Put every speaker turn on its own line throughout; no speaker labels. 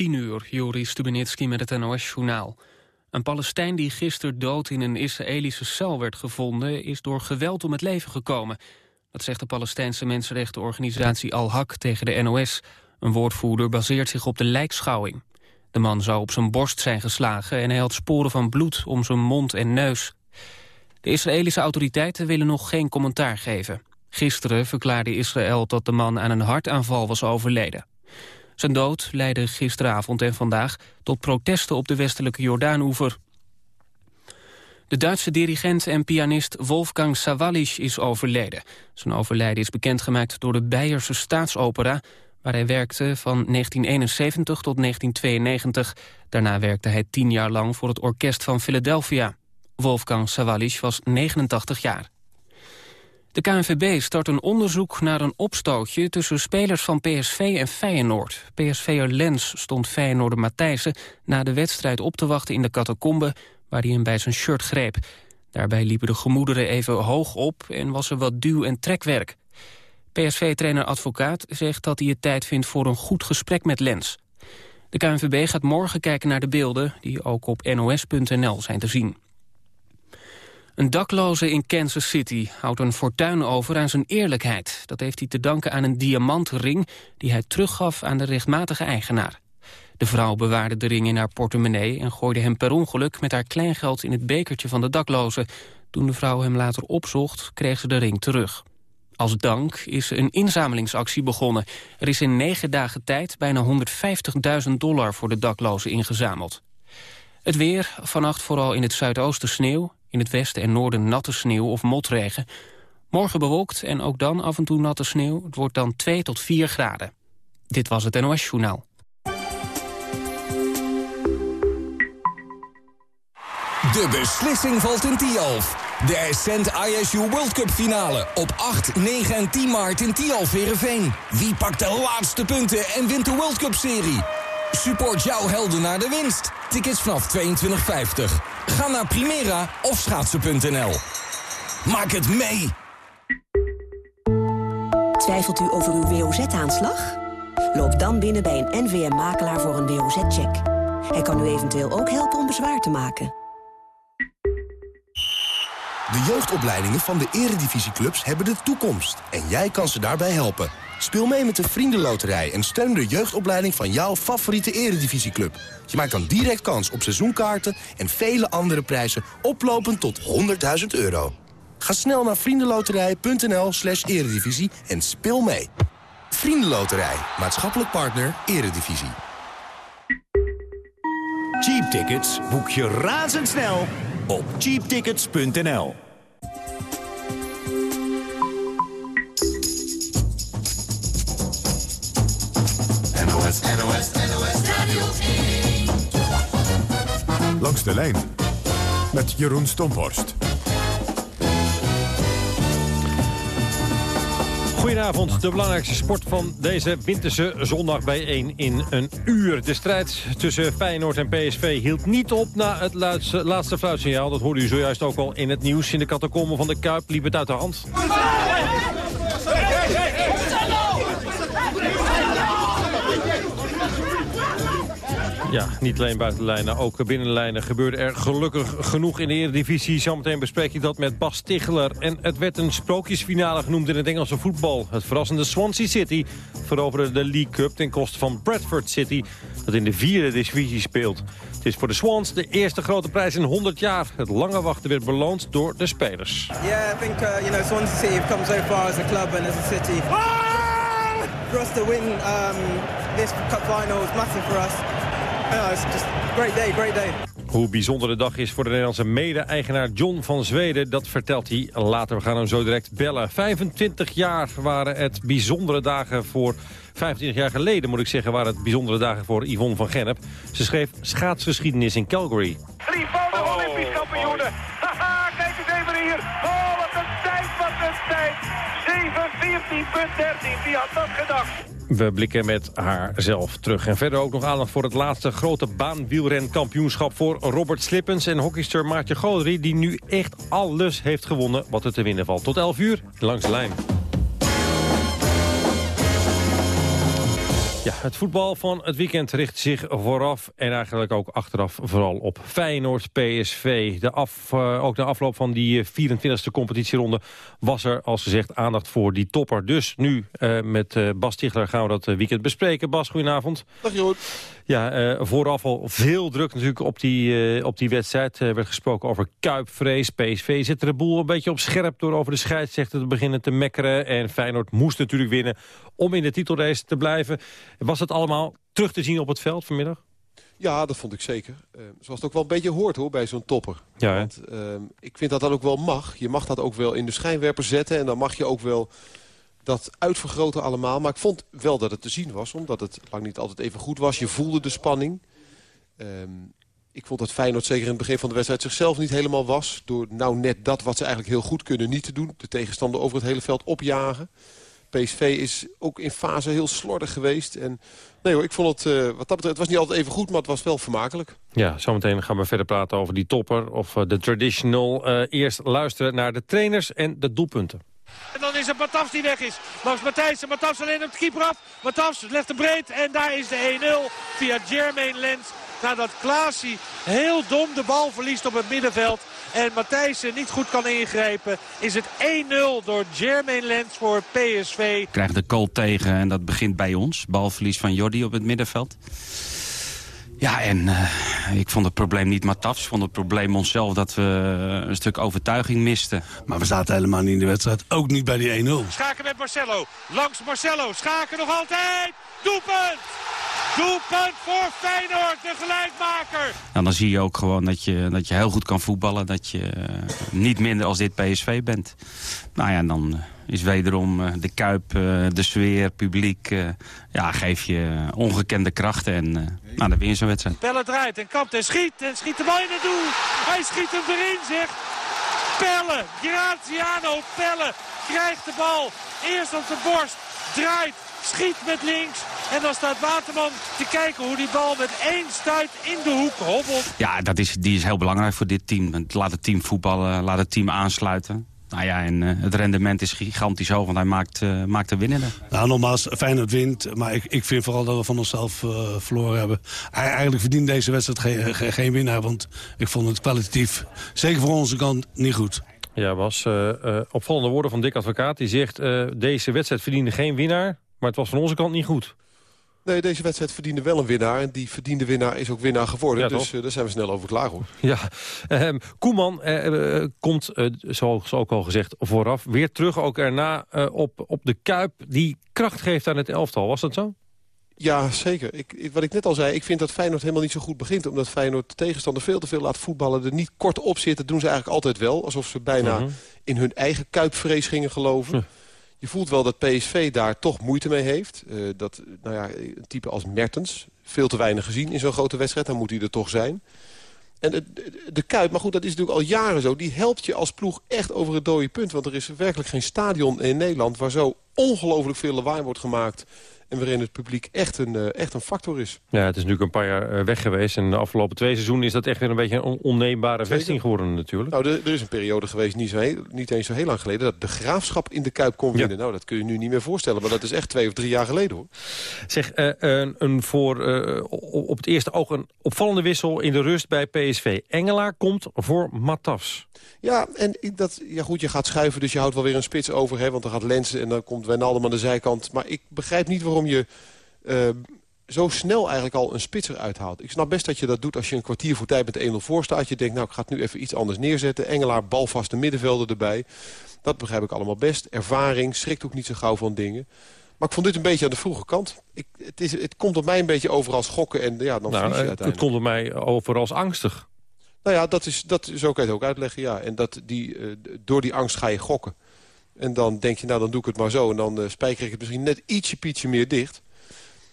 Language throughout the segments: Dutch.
10 uur, Joris Stubenitski met het NOS-journaal. Een Palestijn die gisteren dood in een Israëlische cel werd gevonden... is door geweld om het leven gekomen. Dat zegt de Palestijnse mensenrechtenorganisatie Al-Haq tegen de NOS. Een woordvoerder baseert zich op de lijkschouwing. De man zou op zijn borst zijn geslagen... en hij had sporen van bloed om zijn mond en neus. De Israëlische autoriteiten willen nog geen commentaar geven. Gisteren verklaarde Israël dat de man aan een hartaanval was overleden. Zijn dood leidde gisteravond en vandaag tot protesten op de westelijke Jordaanoever. De Duitse dirigent en pianist Wolfgang Sawallisch is overleden. Zijn overlijden is bekendgemaakt door de Beierse Staatsopera... waar hij werkte van 1971 tot 1992. Daarna werkte hij tien jaar lang voor het orkest van Philadelphia. Wolfgang Sawallisch was 89 jaar. De KNVB start een onderzoek naar een opstootje tussen spelers van PSV en Feyenoord. PSV'er Lens stond Feyenoorder Matthijssen na de wedstrijd op te wachten in de catacombe waar hij hem bij zijn shirt greep. Daarbij liepen de gemoederen even hoog op en was er wat duw- en trekwerk. PSV-trainer Advocaat zegt dat hij het tijd vindt voor een goed gesprek met Lens. De KNVB gaat morgen kijken naar de beelden die ook op nos.nl zijn te zien. Een dakloze in Kansas City houdt een fortuin over aan zijn eerlijkheid. Dat heeft hij te danken aan een diamantring die hij teruggaf aan de rechtmatige eigenaar. De vrouw bewaarde de ring in haar portemonnee en gooide hem per ongeluk met haar kleingeld in het bekertje van de dakloze. Toen de vrouw hem later opzocht, kreeg ze de ring terug. Als dank is een inzamelingsactie begonnen. Er is in negen dagen tijd bijna 150.000 dollar voor de daklozen ingezameld. Het weer, vannacht vooral in het zuidoosten sneeuw. In het westen en noorden natte sneeuw of motregen. Morgen bewolkt en ook dan af en toe natte sneeuw. Het wordt dan 2 tot 4 graden. Dit was het NOS Journaal.
De beslissing valt in Tialf. De Ascent ISU World Cup finale op 8, 9 en 10 maart in Tialf Verenveen. Wie pakt de laatste punten en wint de World Cup serie? Support jouw helden naar de winst. Tickets vanaf 22,50. Ga naar Primera of schaatsen.nl. Maak het mee!
Twijfelt u over uw WOZ-aanslag? Loop dan binnen bij een NVM-makelaar voor een WOZ-check. Hij kan u eventueel ook helpen om bezwaar te maken.
De jeugdopleidingen van de eredivisieclubs hebben de toekomst. En jij kan ze daarbij helpen. Speel mee met de Vriendenloterij en steun de jeugdopleiding van jouw favoriete eredivisieclub. Je maakt dan direct kans op seizoenkaarten en vele andere prijzen oplopend tot 100.000 euro. Ga snel naar vriendenloterij.nl slash eredivisie en speel mee. Vriendenloterij, maatschappelijk partner, eredivisie.
Cheap tickets boek je razendsnel op cheaptickets.nl.
Radio 1.
Langs de lijn met Jeroen Stomborst.
Goedenavond, de belangrijkste sport van deze winterse zondag bijeen in een uur. De strijd tussen Feyenoord en PSV hield niet op na het laatste, laatste fluitsignaal. Dat hoorde u zojuist ook al in het nieuws. In de catacomben van de Kuip liep het uit de hand. Ja, niet alleen buitenlijnen, ook binnenlijnen gebeurde er gelukkig genoeg in de Eredivisie. Zometeen bespreek ik dat met Bas Stigler. En het werd een sprookjesfinale genoemd in het Engelse voetbal. Het verrassende Swansea City veroverde de League Cup ten koste van Bradford City... dat in de vierde divisie speelt. Het is voor de Swans de eerste grote prijs in 100 jaar. Het lange wachten werd beloond door de spelers.
Yeah, I think uh, you know Swansea City have come so far as a club and as a city. For us to win um, this cup final is massive for us. Yeah, it's just a great day, great day.
Hoe bijzonder de dag is voor de Nederlandse mede-eigenaar John van Zweden... dat vertelt hij later. We gaan hem zo direct bellen. 25 jaar waren het bijzondere dagen voor... 25 jaar geleden, moet ik zeggen, waren het bijzondere dagen voor Yvonne van Gennep. Ze schreef schaatsgeschiedenis in Calgary.
Drievoudig Olympisch kampioenen. Haha, kijk eens even hier. Oh, 7.14.13, wie had dat gedacht?
We blikken met haar zelf terug. En verder ook nog aandacht voor het laatste grote baanwielrenkampioenschap... voor Robert Slippens en hockeyster Maartje Godry... die nu echt alles heeft gewonnen wat er te winnen valt. Tot 11 uur, langs de lijn. Ja, het voetbal van het weekend richt zich vooraf en eigenlijk ook achteraf vooral op Feyenoord PSV. De af, uh, ook de afloop van die 24e competitieronde was er als gezegd aandacht voor die topper. Dus nu uh, met uh, Bas Tichler gaan we dat weekend bespreken. Bas, goedenavond.
Dag Jeroen.
Ja, vooraf al veel druk natuurlijk op die, op die wedstrijd. Er werd gesproken over kuipvrees. PSV zit er de boel een beetje op scherp door over de scheidsrechter te beginnen te mekkeren. En Feyenoord moest natuurlijk winnen om in de titelrace te blijven. Was het allemaal terug te zien op het veld vanmiddag?
Ja, dat vond ik zeker. Uh, zoals het ook wel een beetje hoort hoor, bij zo'n topper.
Ja,
Want uh, ik vind dat dat ook wel mag. Je mag dat ook wel in de schijnwerper zetten. En dan mag je ook wel dat uitvergroten allemaal. Maar ik vond wel dat het te zien was. Omdat het lang niet altijd even goed was. Je voelde de spanning. Um, ik vond dat Feyenoord zeker in het begin van de wedstrijd zichzelf niet helemaal was. Door nou net dat wat ze eigenlijk heel goed kunnen niet te doen. De tegenstander over het hele veld opjagen. PSV is ook in fase heel slordig geweest. En nee hoor, ik vond het, uh, wat dat betreft, het was niet altijd even goed, maar het was wel vermakelijk.
Ja, zometeen gaan we verder praten over die topper of uh, de traditional. Uh, eerst luisteren naar de trainers en de doelpunten.
En dan is het Matafs die weg is. Max Matthijssen, Matafs alleen op de keeper af. Matafs legt de breed en daar is de 1-0 via Jermaine Lens. Nadat Klaasie heel dom de bal verliest op het middenveld. En Matthijssen niet goed kan ingrijpen. Is het 1-0 door Jermaine Lens voor PSV.
Krijgt de goal tegen en dat begint bij ons. Balverlies van Jordi op het middenveld. Ja, en uh, ik vond het probleem niet Matafs. Ik vond het probleem onszelf dat we een stuk overtuiging misten.
Maar we zaten helemaal niet in de wedstrijd. Ook niet bij die 1-0.
Schaken met Marcelo. Langs Marcelo. Schaken nog altijd. Doelpunt! Doelpunt voor Feyenoord, de gelijkmaker.
Nou, dan zie je ook gewoon dat je, dat je heel goed kan voetballen. Dat je uh, niet minder als dit PSV bent. Nou ja, dan uh, is wederom uh, de Kuip, de sfeer, publiek... ja, geef je ongekende krachten en nou, dan win je zo'n wedstrijd.
Pelle draait en kapt en schiet en schiet de bal in het doel. Hij schiet hem erin, zegt Pelle. Graziano Pelle krijgt de bal. Eerst op de borst, draait, schiet met links. En dan staat Waterman te kijken hoe die bal met één stuit in de hoek hobbelt.
Ja, dat is, die is heel belangrijk voor dit team. Laat het team voetballen, laat het team aansluiten. Nou ja, en uh, het rendement is gigantisch hoog, want hij maakt, uh, maakt de winnende.
Nou, nogmaals, Feyenoord wint. Maar ik, ik vind vooral dat we van onszelf uh, verloren hebben. Eigenlijk verdient deze wedstrijd geen, geen, geen winnaar. Want ik vond het kwalitatief, zeker voor onze kant, niet goed.
Ja, was opvallende woorden van Dick Advocaat. Die zegt, deze wedstrijd verdiende geen winnaar. Maar het was van onze kant niet goed.
Nee, deze wedstrijd verdiende wel een winnaar. En die verdiende winnaar is ook winnaar geworden. Ja, dus uh, daar zijn we snel over klaar hoor.
Ja, uh, Koeman uh, komt, zoals ook al gezegd, vooraf weer terug. Ook erna op, op de Kuip die kracht geeft aan het elftal. Was dat zo?
Ja, zeker. Ik, ik, wat ik net al zei, ik vind dat Feyenoord helemaal niet zo goed begint. Omdat Feyenoord de tegenstander veel te veel laat voetballen. Er niet kort op zit. Dat doen ze eigenlijk altijd wel. Alsof ze bijna -huh. in hun eigen kuipvrees gingen geloven. -huh. Je voelt wel dat PSV daar toch moeite mee heeft. Uh, dat, nou ja, een type als Mertens, veel te weinig gezien in zo'n grote wedstrijd. Dan moet hij er toch zijn. En de, de, de, Kuip, maar goed, dat is natuurlijk al jaren zo. Die helpt je als ploeg echt over het dode punt. Want er is werkelijk geen stadion in Nederland... waar zo ongelooflijk veel lawaai wordt gemaakt... En waarin het publiek echt een, uh, echt een factor is.
Ja, het is natuurlijk een paar jaar uh, weg geweest. En de afgelopen twee seizoenen is dat echt weer een beetje een on onneembare vesting geworden natuurlijk.
Nou, er, er, is een periode geweest, niet, zo heel, niet eens zo heel lang geleden... dat de graafschap in de Kuip kon winnen. Ja. Nou, dat kun je nu niet meer voorstellen. Maar dat is echt twee of drie jaar geleden hoor.
Zeg, uh, een, een voor op het eerste oog een opvallende wissel in de rust bij PSV. Engelaar komt voor Matafs.
Ja, en dat, ja goed, je gaat schuiven, dus je houdt wel weer een spits over. Hè, want dan gaat Lensen en dan komt Wijnaldum aan de zijkant. Maar ik begrijp niet waarom je uh, zo snel eigenlijk al een spits eruit haalt. Ik snap best dat je dat doet als je een kwartier voor tijd met 1-0 voor staat. Je denkt, nou, ik ga het nu even iets anders neerzetten. Engelaar, balvaste middenvelder erbij. Dat begrijp ik allemaal best. Ervaring, schrikt ook niet zo gauw van dingen. Maar ik vond dit een beetje aan de vroege kant. Ik, het, is, het komt op mij een beetje over als gokken en ja, dan nou, je uiteindelijk.
Het komt op mij over als angstig.
Nou ja, dat is, dat, zo kan je het ook uitleggen, ja. En dat die, uh, door die angst ga je gokken. En dan denk je, nou dan doe ik het maar zo. En dan uh, spijker ik het misschien net ietsje pietje meer dicht.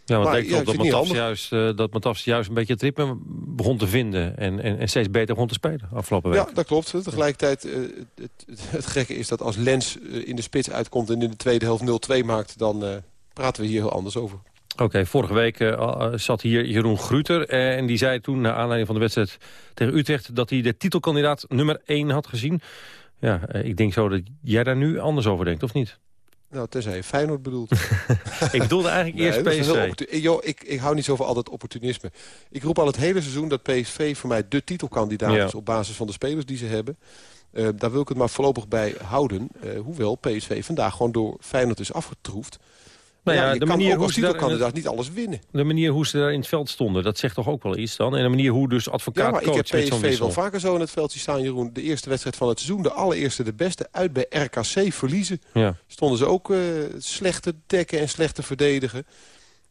Ja, want ik denk ja, dat Matafs juist, uh, dat Matafs juist een beetje het ritme begon te vinden. En, en, en steeds beter begon te spelen afgelopen week.
Ja, dat klopt. Tegelijkertijd, uh, het, het, het, gekke is dat als Lens in de spits uitkomt... en in de tweede helft 0-2 maakt, dan praten we hier heel anders over.
Oké, okay, vorige week uh, zat hier Jeroen Gruter uh, en die zei toen... naar aanleiding van de wedstrijd tegen Utrecht... dat hij de titelkandidaat nummer 1 had gezien. Ja, uh, ik denk zo dat jij daar nu anders over denkt, of niet?
Nou, tenzij je Feyenoord bedoelt.
ik bedoelde eigenlijk eerst PSV.
Yo, ik, ik hou niet zo van altijd opportunisme. Ik roep al het hele seizoen dat PSV voor mij de titelkandidaat is... op basis van de spelers die ze hebben. Uh, daar wil ik het maar voorlopig bij houden. Uh, hoewel PSV vandaag gewoon door Feyenoord is afgetroefd. Nou ja, de manier hoe ze daar niet alles winnen.
De manier hoe ze daar in het veld stonden, dat zegt toch ook wel iets dan? En de manier hoe dus advocaat ja,
maar ik heb PSV wel vaker zo in het veldje staan, Jeroen. De eerste wedstrijd van het seizoen, de allereerste, de beste. Uit bij RKC verliezen. Ja. Stonden ze ook uh, slecht te dekken en slecht te verdedigen.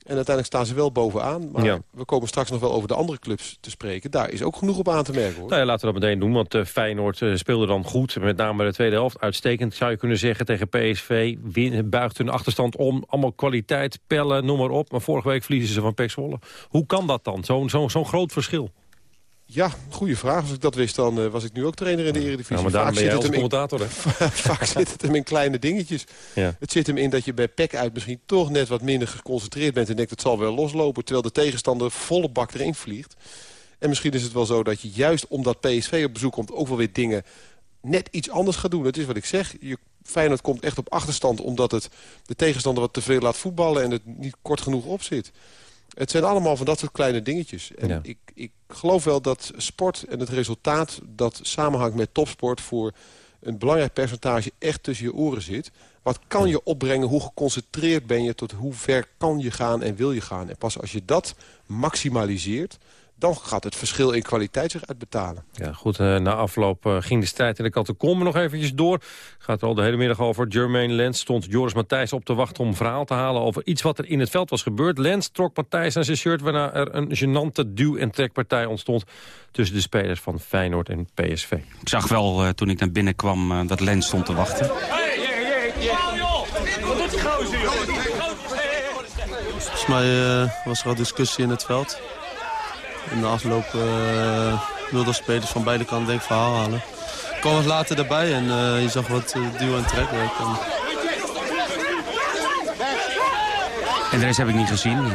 En uiteindelijk staan ze wel bovenaan. Maar we komen straks nog wel over de andere clubs te spreken. Daar is ook genoeg op aan te merken. Hoor.
Nou ja, laten we dat meteen doen. Want uh, Feyenoord uh, speelde dan goed. Met name de tweede helft. Uitstekend zou je kunnen zeggen tegen PSV. Win, buigt hun achterstand om. Allemaal kwaliteit, pellen, noem maar op. Maar vorige week verliezen ze van Pek Zwolle. Hoe kan dat dan? Zo'n zo, zo groot verschil.
Ja, goede vraag. Als ik dat wist, dan uh, was ik nu ook trainer in de Eredivisie. Ja,
maar daarom ben je als commentator, hè?
Vaak zit het hem in kleine dingetjes. Ja. Het zit hem in dat je bij PEC uit misschien toch net wat minder geconcentreerd bent... en denkt, het zal wel loslopen, terwijl de tegenstander volle bak erin vliegt. En misschien is het wel zo dat je juist omdat PSV op bezoek komt... ook wel weer dingen net iets anders gaat doen. Het is wat ik zeg, je, Feyenoord komt echt op achterstand... omdat het de tegenstander wat te veel laat voetballen... en het niet kort genoeg op zit. Het zijn allemaal van dat soort kleine dingetjes. En ik, ik geloof wel dat sport en het resultaat... dat samenhangt met topsport voor een belangrijk percentage echt tussen je oren zit. Wat kan je opbrengen? Hoe geconcentreerd ben je? Tot hoe ver kan je gaan en wil je gaan? En pas als je dat maximaliseert dan gaat het verschil in kwaliteit zich uitbetalen.
Ja, goed. Uh, na afloop uh, ging de strijd in de catacombe nog eventjes door. Gaat er al de hele middag over. Jermaine Lens stond Joris Matthijs op te wachten om verhaal te halen... over iets wat er in het veld was gebeurd. Lens trok Matthijs aan zijn shirt... waarna er een genante duw- en trekpartij ontstond... tussen de spelers van Feyenoord en PSV.
Ik zag wel uh, toen ik naar binnen kwam dat Lens stond te wachten. Hey, hey, hey,
Wat doet die gozer, Volgens mij was er al discussie in het veld. In de afloop uh, wilden spelers van beide kanten denk ik verhaal halen. Ik kwam wat later erbij en uh, je zag wat uh, duw- en trekwerk. En...
en de rest heb ik niet gezien.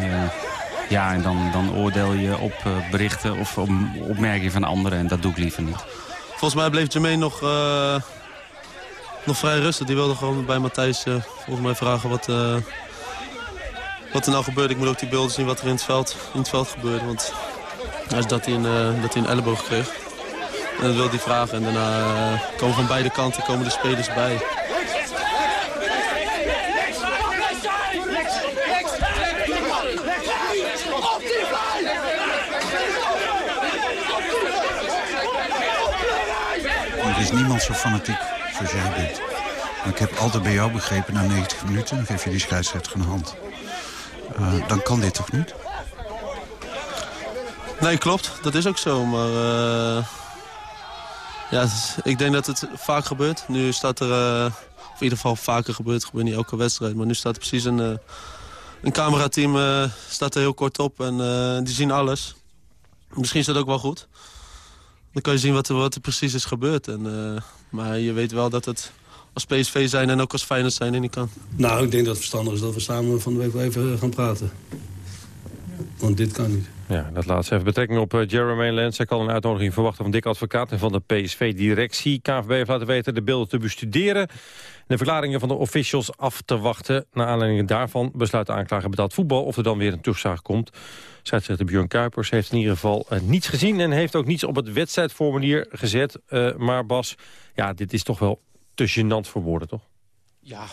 ja, en dan, dan oordeel je op berichten of op opmerkingen van anderen. En dat doe ik liever niet.
Volgens mij bleef Jermaine nog, nog vrij rustig. Die wilde gewoon bij Matthijs volgens mij vragen wat, wat er nou gebeurde. Ik moet ook die beelden zien wat er in het veld, in het veld gebeurde. Want is dat hij een, uh, dat hij een elleboog kreeg. En dat wilde hij vragen. En daarna uh, komen van beide kanten komen de spelers bij.
Er is niemand zo fanatiek zoals jij bent. Maar ik heb altijd bij jou begrepen, na 90 minuten geef je die scheidsrechter een hand. Uh, dan kan dit toch niet?
Nee, klopt. Dat is ook zo. Maar uh, ja, ik denk dat het vaak gebeurt. Nu staat er, uh, of in ieder geval vaker gebeurt, het gebeurt niet elke wedstrijd. Maar nu staat er precies een, uh, een camerateam staat er heel kort op en die zien alles. Misschien is dat ook wel goed. Dan kan je zien wat er, wat precies is gebeurd. En, maar je weet wel dat het als PSV zijn en ook als Feyenoord zijn en niet kan.
Nou, ik denk dat het verstandig is dat we samen van de week wel even gaan praten. Want dit kan niet.
Ja, dat laatste heeft betrekking op uh, Jeremy Lens. Hij kan een uitnodiging verwachten van Dick Advocaat en van de PSV-directie. KVB heeft laten weten de beelden te bestuderen... de verklaringen van de officials af te wachten. Naar aanleiding daarvan besluit de aanklager betaald voetbal... of er dan weer een toezaag komt. Scheidsrechter Björn Kuipers heeft in ieder geval uh, niets gezien... en heeft ook niets op het wedstrijdformulier gezet. Uh, maar Bas, ja, dit is toch wel te gênant voor woorden, toch?
Ja,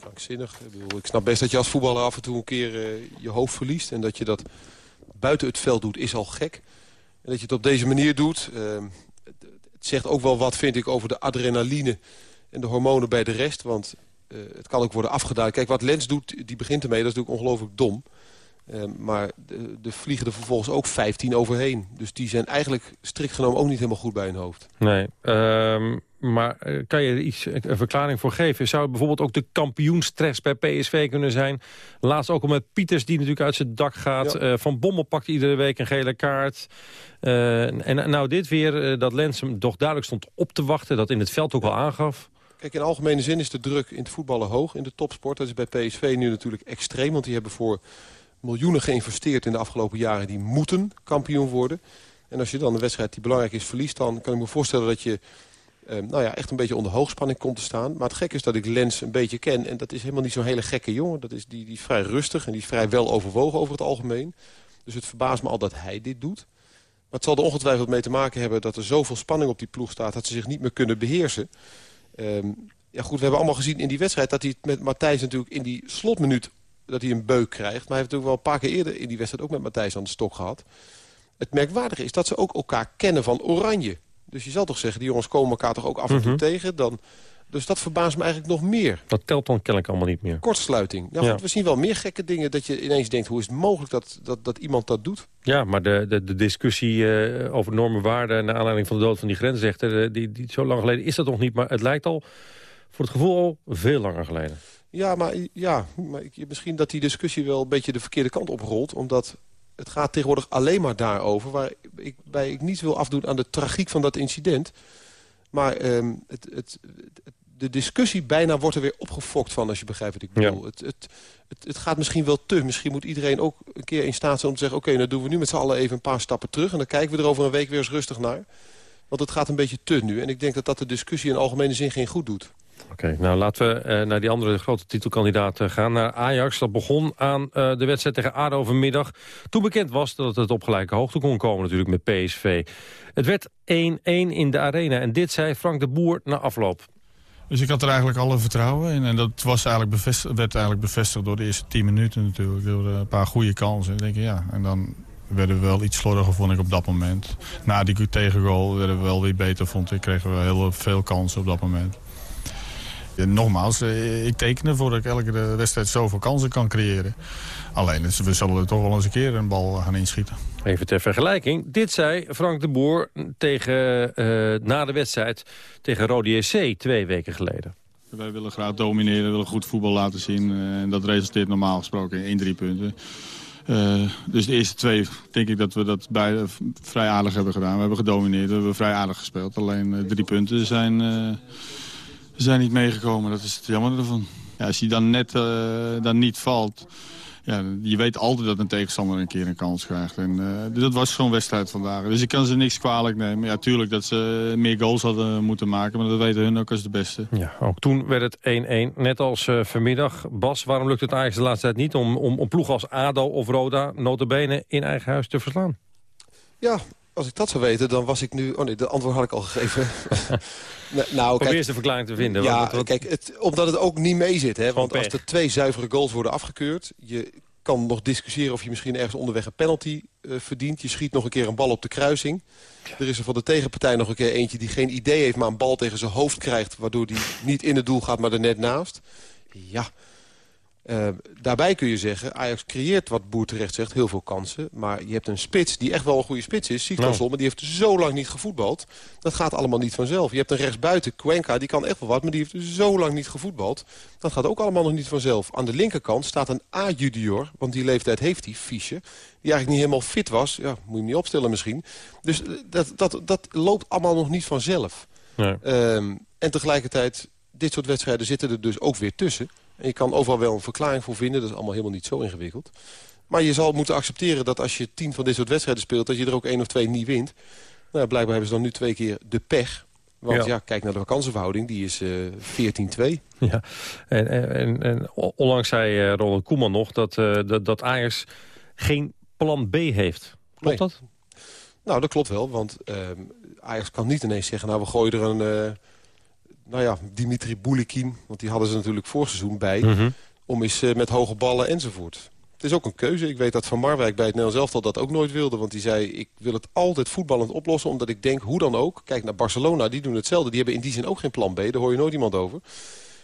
krankzinnig. Ik, bedoel, ik snap best dat je als voetballer af en toe een keer je hoofd verliest... en dat je dat buiten het veld doet, is al gek. En dat je het op deze manier doet... Uh, het zegt ook wel wat, vind ik, over de adrenaline en de hormonen bij de rest. Want uh, het kan ook worden afgedaan. Kijk, wat Lens doet, die begint ermee, dat is natuurlijk ongelooflijk dom. Uh, maar de, vliegen er vervolgens ook 15 overheen. Dus die zijn eigenlijk strikt genomen ook niet helemaal goed bij hun hoofd.
Nee, um, maar eh, kan je er iets, een verklaring voor geven? Zou het bijvoorbeeld ook de kampioenstress bij PSV kunnen zijn? Laatst ook al met Pieters die natuurlijk uit zijn dak gaat. Ja. Uh, Van Bommel pakt iedere week een gele kaart. Uh, en nou dit weer, dat Lens hem toch duidelijk stond op te wachten. Dat in het veld ook wel aangaf.
Kijk, in algemene zin is de druk in het voetballen hoog in de topsport. Dat is bij PSV nu natuurlijk extreem. Want die hebben voor miljoenen geïnvesteerd in de afgelopen jaren. Die moeten kampioen worden. En als je dan een wedstrijd die belangrijk is verliest... dan kan ik me voorstellen dat je ehm, nou ja, echt een beetje onder hoogspanning komt te staan. Maar het gekke is dat ik Lens een beetje ken. En dat is helemaal niet zo'n hele gekke jongen. Dat is, die, die vrij rustig en die is vrij wel overwogen over het algemeen. Dus het verbaast me al dat hij dit doet. Maar het zal er ongetwijfeld mee te maken hebben... dat er zoveel spanning op die ploeg staat... dat ze zich niet meer kunnen beheersen. Ehm, ja goed, we hebben allemaal gezien in die wedstrijd... dat hij met Matthijs natuurlijk in die slotminuut dat hij een beuk krijgt. Maar hij heeft natuurlijk wel een paar keer eerder in die wedstrijd... ook met Matthijs aan de stok gehad. Het merkwaardige is dat ze ook elkaar kennen van Oranje. Dus je zal toch zeggen, die jongens komen elkaar toch ook af en toe
Mhm.
tegen. Dan, dus dat verbaast me eigenlijk nog meer.
Dat telt dan kennelijk allemaal niet meer.
Kortsluiting. Nou,
Ja.
goed, we zien wel meer gekke dingen dat je ineens denkt... hoe is het mogelijk dat, dat, dat iemand dat doet?
Ja, maar de, de, de discussie eh, over normen waarden... naar aanleiding van de dood van die grensrechter... eh, die, die, zo lang geleden is dat nog niet, maar het lijkt al... voor het gevoel al veel langer geleden.
Ja, maar, ja, maar ik, misschien dat die discussie wel een beetje de verkeerde kant oprolt. Omdat het gaat tegenwoordig alleen maar daarover... waar ik, bij ik niets wil afdoen aan de tragiek van dat incident. Maar ehm, het, het, het- de discussie bijna wordt er weer opgefokt van... als je begrijpt wat ik bedoel. Het, het, het, het gaat misschien wel te. Misschien moet iedereen ook een keer in staat zijn om te zeggen... oké, dan doen we nu met z'n allen even een paar stappen terug... en dan kijken we er over een week weer eens rustig naar. Want het gaat een beetje te nu. En ik denk dat dat de discussie in algemene zin geen goed doet.
Oké, nou laten we eh, naar die andere grote titelkandidaat eh, gaan. Naar Ajax. Dat begon aan eh, de wedstrijd tegen ADO vanmiddag. Toen bekend was dat het op gelijke hoogte kon komen natuurlijk met PSV. Het werd 1-1 in de arena. En dit zei Frank de Boer na afloop.
Dus ik had er eigenlijk alle vertrouwen in. En dat was eigenlijk werd eigenlijk bevestigd door de eerste 10 minuten natuurlijk. Door een paar goede kansen. Ik ja. En dan werden we wel iets slordiger, vond ik, op dat moment. Na die tegengoal werden we wel weer beter, vond ik. Kregen we heel veel kansen op dat moment. Ja, nogmaals, eh, ik teken ervoor dat ik elke wedstrijd zoveel kansen kan creëren. Alleen, dus we zullen er toch wel eens een keer een bal gaan inschieten.
Even ter vergelijking. Dit zei Frank de Boer tegen, eh, na de wedstrijd tegen Rode SC twee weken geleden.
Wij willen graag domineren, we willen goed voetbal laten zien. eh, En dat resulteert normaal gesproken in drie punten. Eh, dus de eerste twee denk ik dat we dat beide vrij aardig hebben gedaan. We hebben gedomineerd, we hebben vrij aardig gespeeld. Alleen drie punten zijn, eh, zijn niet meegekomen. Dat is het jammer ervan. Ja, als je dan net eh, dan niet valt... Ja, je weet altijd dat een tegenstander een keer een kans krijgt. En, eh, dat was zo'n wedstrijd vandaag. Dus ik kan ze niks kwalijk nemen. Ja, tuurlijk dat ze meer goals hadden moeten maken. Maar dat weten hun ook als de beste.
Ja, ook toen werd het 1-1. Net als eh, vanmiddag. Bas, waarom lukt het Ajax de laatste tijd niet om, om, om ploegen als ADO of Roda... notabene in eigen huis te verslaan?
Ja, als ik dat zou weten, dan was ik nu... Oh nee, de antwoord had ik al gegeven. nou,
Probeer eens een verklaring te vinden.
Ja,
want- want-
kijk, het, omdat het ook niet mee zit. Hè? Want
pech.
als er twee zuivere goals worden afgekeurd... je kan nog discussiëren of je misschien ergens onderweg een penalty eh, verdient. Je schiet nog een keer een bal op de kruising. Er is er van de tegenpartij nog een keer eentje die geen idee heeft... maar een bal tegen zijn hoofd krijgt... waardoor die niet in het doel gaat, maar er net naast. Ja, eh, daarbij kun je zeggen, Ajax creëert wat Boer terecht zegt, heel veel kansen. Maar je hebt een spits die echt wel een goede spits is, Sigtorsson,
Nou.
maar die heeft zo lang niet gevoetbald. Dat gaat allemaal niet vanzelf. Je hebt een rechtsbuiten, Cuenca, die kan echt wel wat, maar die heeft zo lang niet gevoetbald. Dat gaat ook allemaal nog niet vanzelf. Aan de linkerkant staat een A-junior, want die leeftijd heeft hij, Fische. Die eigenlijk niet helemaal fit was. Ja, moet je hem niet opstellen misschien. Dus eh, dat, dat, dat loopt allemaal nog niet vanzelf.
Nee.
Ehm, en tegelijkertijd, dit soort wedstrijden zitten er dus ook weer tussen. En je kan overal wel een verklaring voor vinden. Dat is allemaal helemaal niet zo ingewikkeld. Maar je zal moeten accepteren dat als je tien van dit soort wedstrijden speelt... dat je er ook één of twee niet wint. Nou, blijkbaar hebben ze dan nu twee keer de pech. Want
Ja.
ja, kijk naar de kansenverhouding. Die is eh 14-2.
Ja, en, en, en, onlangs zei eh, Ronald Koeman nog dat, eh, dat, dat Ajax geen plan B heeft. Klopt dat?
Nou, dat klopt wel. Want ehm, Ajax kan niet ineens zeggen... nou, we gooien er een... nou ja, Dimitri Boulikin... want die hadden ze natuurlijk voorseizoen bij...
Mhm.
om eens eh, met hoge ballen enzovoort. Het is ook een keuze. Ik weet dat Van Marwijk bij het Nederlands elftal dat ook nooit wilde. Want die zei, ik wil het altijd voetballend oplossen. Omdat ik denk, hoe dan ook. Kijk naar Barcelona, die doen hetzelfde. Die hebben in die zin ook geen plan B. Daar hoor je nooit iemand over.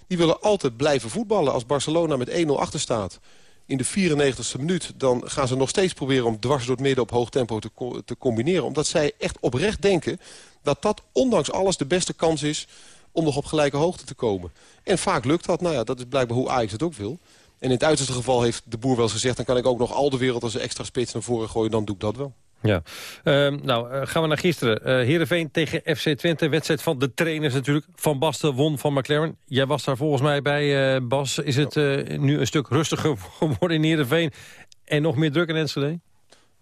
Die willen altijd blijven voetballen. Als Barcelona met 1-0 achter staat in de 94e minuut... dan gaan ze nog steeds proberen om dwars door het midden op hoog tempo te, co- te combineren. Omdat zij echt oprecht denken dat dat ondanks alles de beste kans is... om nog op gelijke hoogte te komen. En vaak lukt dat. Nou ja, dat is blijkbaar hoe Ajax het ook wil. En in het uiterste geval heeft de boer wel eens gezegd... dan kan ik ook nog al de wereld als een extra spits naar voren gooien. Dan doe ik dat wel.
Ja. Ehm, nou, eh, gaan we naar gisteren. Eh Heerenveen tegen FC Twente. Wedstrijd van de trainers natuurlijk. Van Basten won van McLaren. Jij was daar volgens mij bij, eh, Bas. Is het nu een stuk rustiger geworden in Heerenveen? En nog meer druk in Enschede?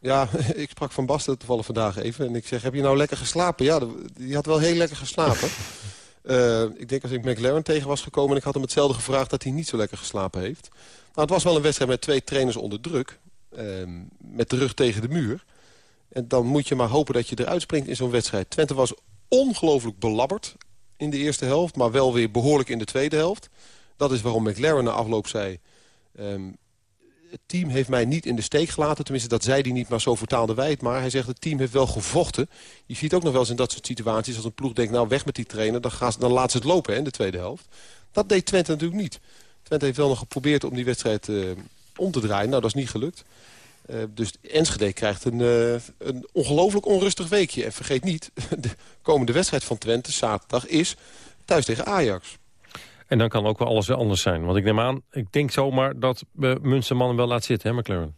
Ja, ik sprak Van Basten toevallig vandaag even. En ik zeg, heb je nou lekker geslapen? Ja, die had wel heel lekker geslapen. Uh, ik denk als ik McLaren tegen was gekomen... en ik had hem hetzelfde gevraagd dat hij niet zo lekker geslapen heeft. Nou, het was wel een wedstrijd met twee trainers onder druk. Uh, met de rug tegen de muur. En dan moet je maar hopen dat je eruit springt in zo'n wedstrijd. Twente was ongelooflijk belabberd in de eerste helft... maar wel weer behoorlijk in de tweede helft. Dat is waarom McLaren na afloop zei... Um, het team heeft mij niet in de steek gelaten. Tenminste, dat zei hij niet, maar zo vertaalde wij maar. Hij zegt, het team heeft wel gevochten. Je ziet ook nog wel eens in dat soort situaties... als een ploeg denkt, nou weg met die trainer... dan, gaan ze, dan laat ze het lopen hè, in de tweede helft. Dat deed Twente natuurlijk niet. Twente heeft wel nog geprobeerd om die wedstrijd uh, om te draaien. Nou, dat is niet gelukt. Uh, dus Enschede krijgt een, uh, een ongelooflijk onrustig weekje. En vergeet niet, de komende wedstrijd van Twente, zaterdag, is thuis tegen Ajax.
En dan kan ook wel alles weer anders zijn. Want ik neem aan, ik denk zomaar dat uh, Munsterman wel laat zitten, hè McLaren?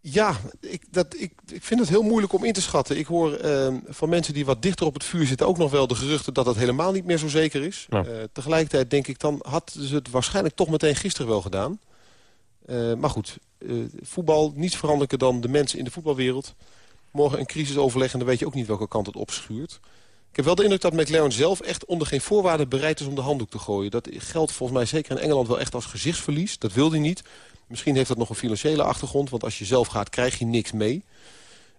Ja, ik, dat, ik, ik vind het heel moeilijk om in te schatten. Ik hoor uh, van mensen die wat dichter op het vuur zitten... ook nog wel de geruchten dat dat helemaal niet meer zo zeker is. Ja. Uh, tegelijkertijd denk ik, dan had ze het waarschijnlijk toch meteen gisteren wel gedaan. Uh, maar goed, voetbal, niets veranderlijker dan de mensen in de voetbalwereld. Morgen een crisis overleggen en dan weet je ook niet welke kant het opschuurt. Ik heb wel de indruk dat McLaren zelf echt onder geen voorwaarden bereid is om de handdoek te gooien. Dat geldt volgens mij zeker in Engeland wel echt als gezichtsverlies. Dat wil hij niet. Misschien heeft dat nog een financiële achtergrond, want als je zelf gaat krijg je niks mee.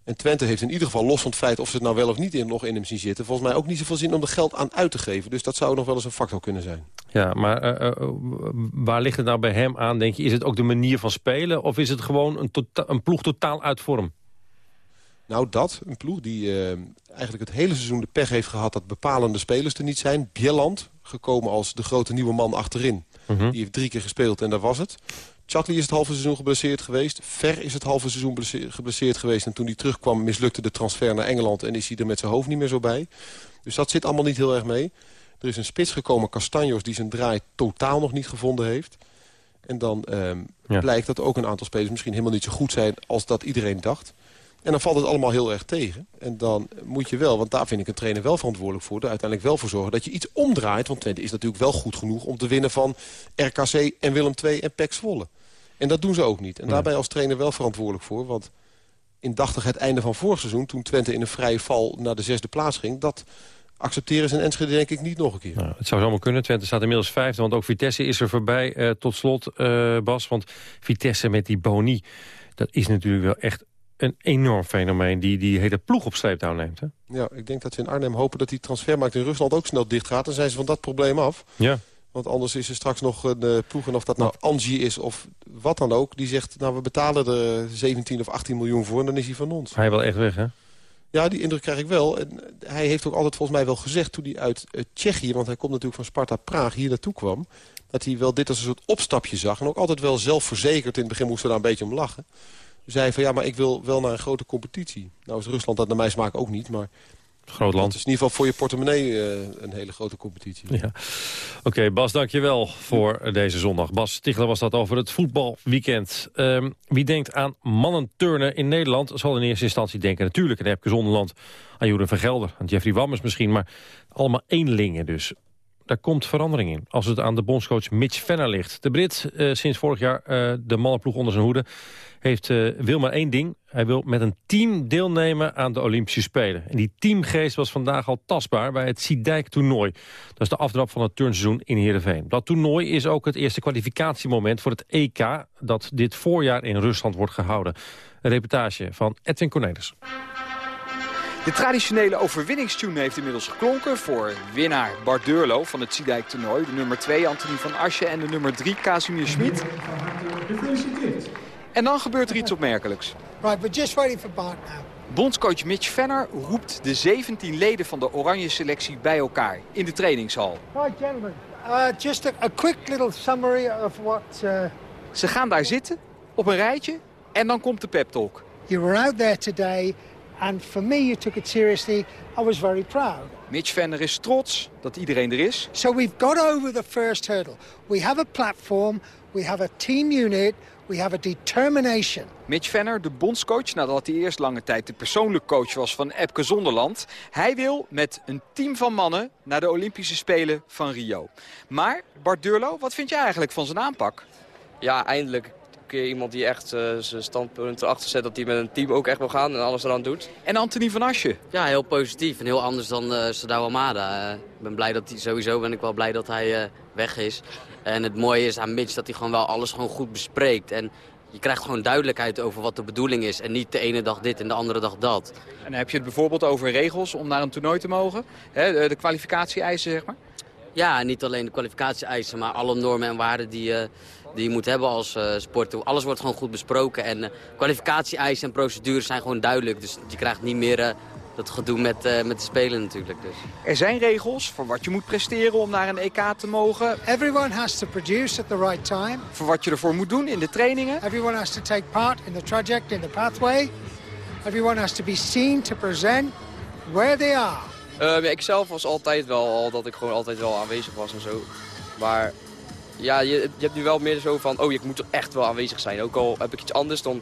En Twente heeft in ieder geval, los van het feit of ze het nou wel of niet in, nog in hem zien zitten... volgens mij ook niet zoveel zin om er geld aan uit te geven. Dus dat zou nog wel eens een factor kunnen zijn.
Ja, maar uh, uh, waar ligt het nou bij hem aan, denk je? Is het ook de manier van spelen of is het gewoon een, tota-, een ploeg totaal uit vorm?
Nou, dat. Een ploeg die uh, eigenlijk het hele seizoen de pech heeft gehad... dat bepalende spelers er niet zijn. Bieland, gekomen als de grote nieuwe man achterin. Uh -huh. Die heeft drie keer gespeeld en daar was het. Chatley is het halve seizoen geblesseerd geweest. Ver is het halve seizoen geblesseerd geweest. En toen hij terugkwam mislukte de transfer naar Engeland... en is hij er met zijn hoofd niet meer zo bij. Dus dat zit allemaal niet heel erg mee. Er is een spits gekomen, Castanjos, die zijn draai totaal nog niet gevonden heeft. En dan um, ja. blijkt dat ook een aantal spelers misschien helemaal niet zo goed zijn... als dat iedereen dacht. En dan valt het allemaal heel erg tegen. En dan moet je wel, want daar vind ik een trainer wel verantwoordelijk voor... er uiteindelijk wel voor zorgen dat je iets omdraait. Want Twente is natuurlijk wel goed genoeg om te winnen van RKC en Willem II en PEC Zwolle. En dat doen ze ook niet. En daar ben je als trainer wel verantwoordelijk voor. Want indachtig het einde van vorig seizoen... toen Twente in een vrije val naar de zesde plaats ging... dat accepteren ze in Enschede denk ik niet nog een keer.
Nou, het zou zomaar kunnen. Twente staat inmiddels vijfde, want ook Vitesse is er voorbij. Uh, tot slot, uh, Bas, want Vitesse met die Boni... dat is natuurlijk wel echt een enorm fenomeen die die hele ploeg op sleeptouw neemt. Hè?
Ja, ik denk dat ze in Arnhem hopen dat die transfermarkt in Rusland ook snel dicht gaat. Dan zijn ze van dat probleem af.
Ja.
Want anders is er straks nog een uh, ploeg, en of dat nou Angie is of wat dan ook... die zegt, nou we betalen er 17 of 18 miljoen voor en dan is hij van ons.
Hij wil echt weg, hè?
Ja, die indruk krijg ik wel. En hij heeft ook altijd volgens mij wel gezegd toen hij uit uh, Tsjechië... want hij komt natuurlijk van Sparta Praag, hier naartoe kwam... dat hij wel dit als een soort opstapje zag. En ook altijd wel zelfverzekerd. In het begin moesten we daar een beetje om lachen. Zei van ja, maar ik wil wel naar een grote competitie. Nou is Rusland dat naar mijn smaak ook niet, maar...
Groot land.
Het is in ieder geval voor je portemonnee uh, een hele grote competitie.
Ja. Oké, okay, Bas, dankjewel voor deze zondag. Bas Stigler was dat over het voetbalweekend. Um, wie denkt aan mannenturnen in Nederland... zal in eerste instantie denken natuurlijk aan Epke Zonderland... aan Jeroen van Gelder, aan Jeffrey Wammers misschien... maar allemaal eenlingen dus daar komt verandering in. Als het aan de bondscoach Mitch Venner ligt. De Brit, uh, sinds vorig jaar uh, de mannenploeg onder zijn hoede... Heeft, uh, wil maar één ding. Hij wil met een team deelnemen aan de Olympische Spelen. En die teamgeest was vandaag al tastbaar bij het Siedijk-toernooi. Dat is de aftrap van het turnseizoen in Heerenveen. Dat toernooi is ook het eerste kwalificatiemoment voor het EK... dat dit voorjaar in Rusland wordt gehouden. Een reportage van Edwin Cornelis.
De traditionele overwinningstune heeft inmiddels geklonken voor winnaar Bart Deurlo van het Siedijk toernooi. De nummer 2 Anthony van Asje en de nummer 3 Casimir Schmid. En dan gebeurt er iets opmerkelijks.
Right, we're just waiting for Bart now.
Bondscoach Mitch Venner roept de 17 leden van de oranje selectie bij elkaar in de trainingshal.
Right, gentlemen. Uh, just a, a, quick little summary of what... Uh...
Ze gaan daar zitten, op een rijtje, en dan komt de pep talk.
You were out there today And for me, you took it seriously. I was very proud.
Mitch Venner is trots dat iedereen er is.
So we've got over the first hurdle. We have a platform, we have a team unit, we have a determination.
Mitch Venner, de bondscoach, nadat hij eerst lange tijd de persoonlijk coach was van Epke Zonderland. Hij wil met een team van mannen naar de Olympische Spelen van Rio. Maar Bart Durlo, wat vind jij eigenlijk van zijn aanpak?
Ja, eindelijk keer iemand die echt zijn standpunt erachter zet... dat hij met een team ook echt wil gaan en alles eraan doet.
En Anthony van Asje?
Ja, heel positief en heel anders dan uh, Sadao Amada. ik ben blij dat hij, sowieso ben ik wel blij dat hij weg is. En het mooie is aan Mitch dat hij gewoon wel alles gewoon goed bespreekt. En je krijgt gewoon duidelijkheid over wat de bedoeling is. En niet de ene dag dit en de andere dag dat.
En dan heb je het bijvoorbeeld over regels om naar een toernooi te mogen? Hè, de kwalificatie-eisen, zeg maar?
Ja, niet alleen de kwalificatie-eisen, maar alle normen en waarden die, uh, die je moet hebben als uh, sporter. Alles wordt gewoon goed besproken. En uh, kwalificatie-eisen en procedures zijn gewoon duidelijk. Dus je krijgt niet meer dat gedoe met, uh, met de spelen natuurlijk. Dus.
Er zijn regels voor wat je moet presteren om naar een EK te mogen.
Everyone has to produce at the right time.
Voor wat je ervoor moet doen in de trainingen.
Everyone has to take part in the traject, in the pathway. Everyone has to be seen to present where they are.
Uh, ik zelf was altijd wel al dat ik gewoon altijd wel aanwezig was en zo. Maar ja, je, je hebt nu wel meer zo van, oh, ik moet er echt wel aanwezig zijn. Ook al heb ik iets anders, dan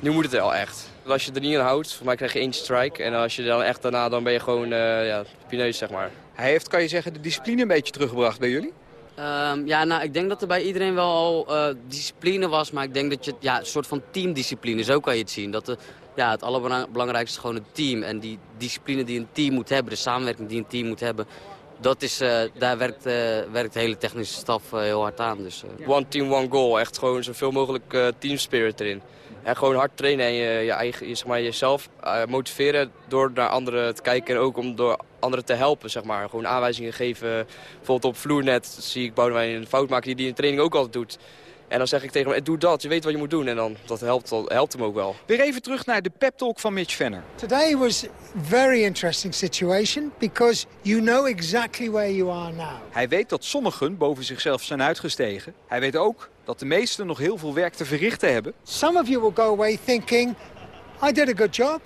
nu moet het wel echt. Als je er niet aan houdt, voor mij krijg je één strike. En als je dan echt daarna, dan ben je gewoon uh, ja, pineus, zeg maar.
Hij heeft, kan je zeggen, de discipline een beetje teruggebracht bij jullie?
Um, ja, nou, ik denk dat er bij iedereen wel al uh, discipline was. Maar ik denk dat je, ja, een soort van teamdiscipline, zo kan je het zien. Dat de, ja, het allerbelangrijkste is gewoon het team. En die discipline die een team moet hebben, de samenwerking die een team moet hebben... Dat is, uh, daar werkt, uh, werkt de hele technische staf heel hard aan. Dus,
One team, one goal. Echt gewoon zoveel mogelijk team spirit erin. En gewoon hard trainen en je, je eigen, je, zeg maar, jezelf motiveren door naar anderen te kijken. En ook om door anderen te helpen, zeg maar. Gewoon aanwijzingen geven. Bijvoorbeeld op vloernet zie ik Boudewijn een fout maken die hij in training ook altijd doet. En dan zeg ik tegen hem, doe dat, je weet wat je moet doen. En dan, dat helpt, helpt hem ook wel.
Weer even terug naar de pep talk van Mitch Venner.
Today was a very interesting situation because you know exactly where you are now.
Hij weet dat sommigen boven zichzelf zijn uitgestegen. Hij weet ook dat de meesten nog heel veel werk te verrichten hebben.
Some of you will go away thinking, I did a good job.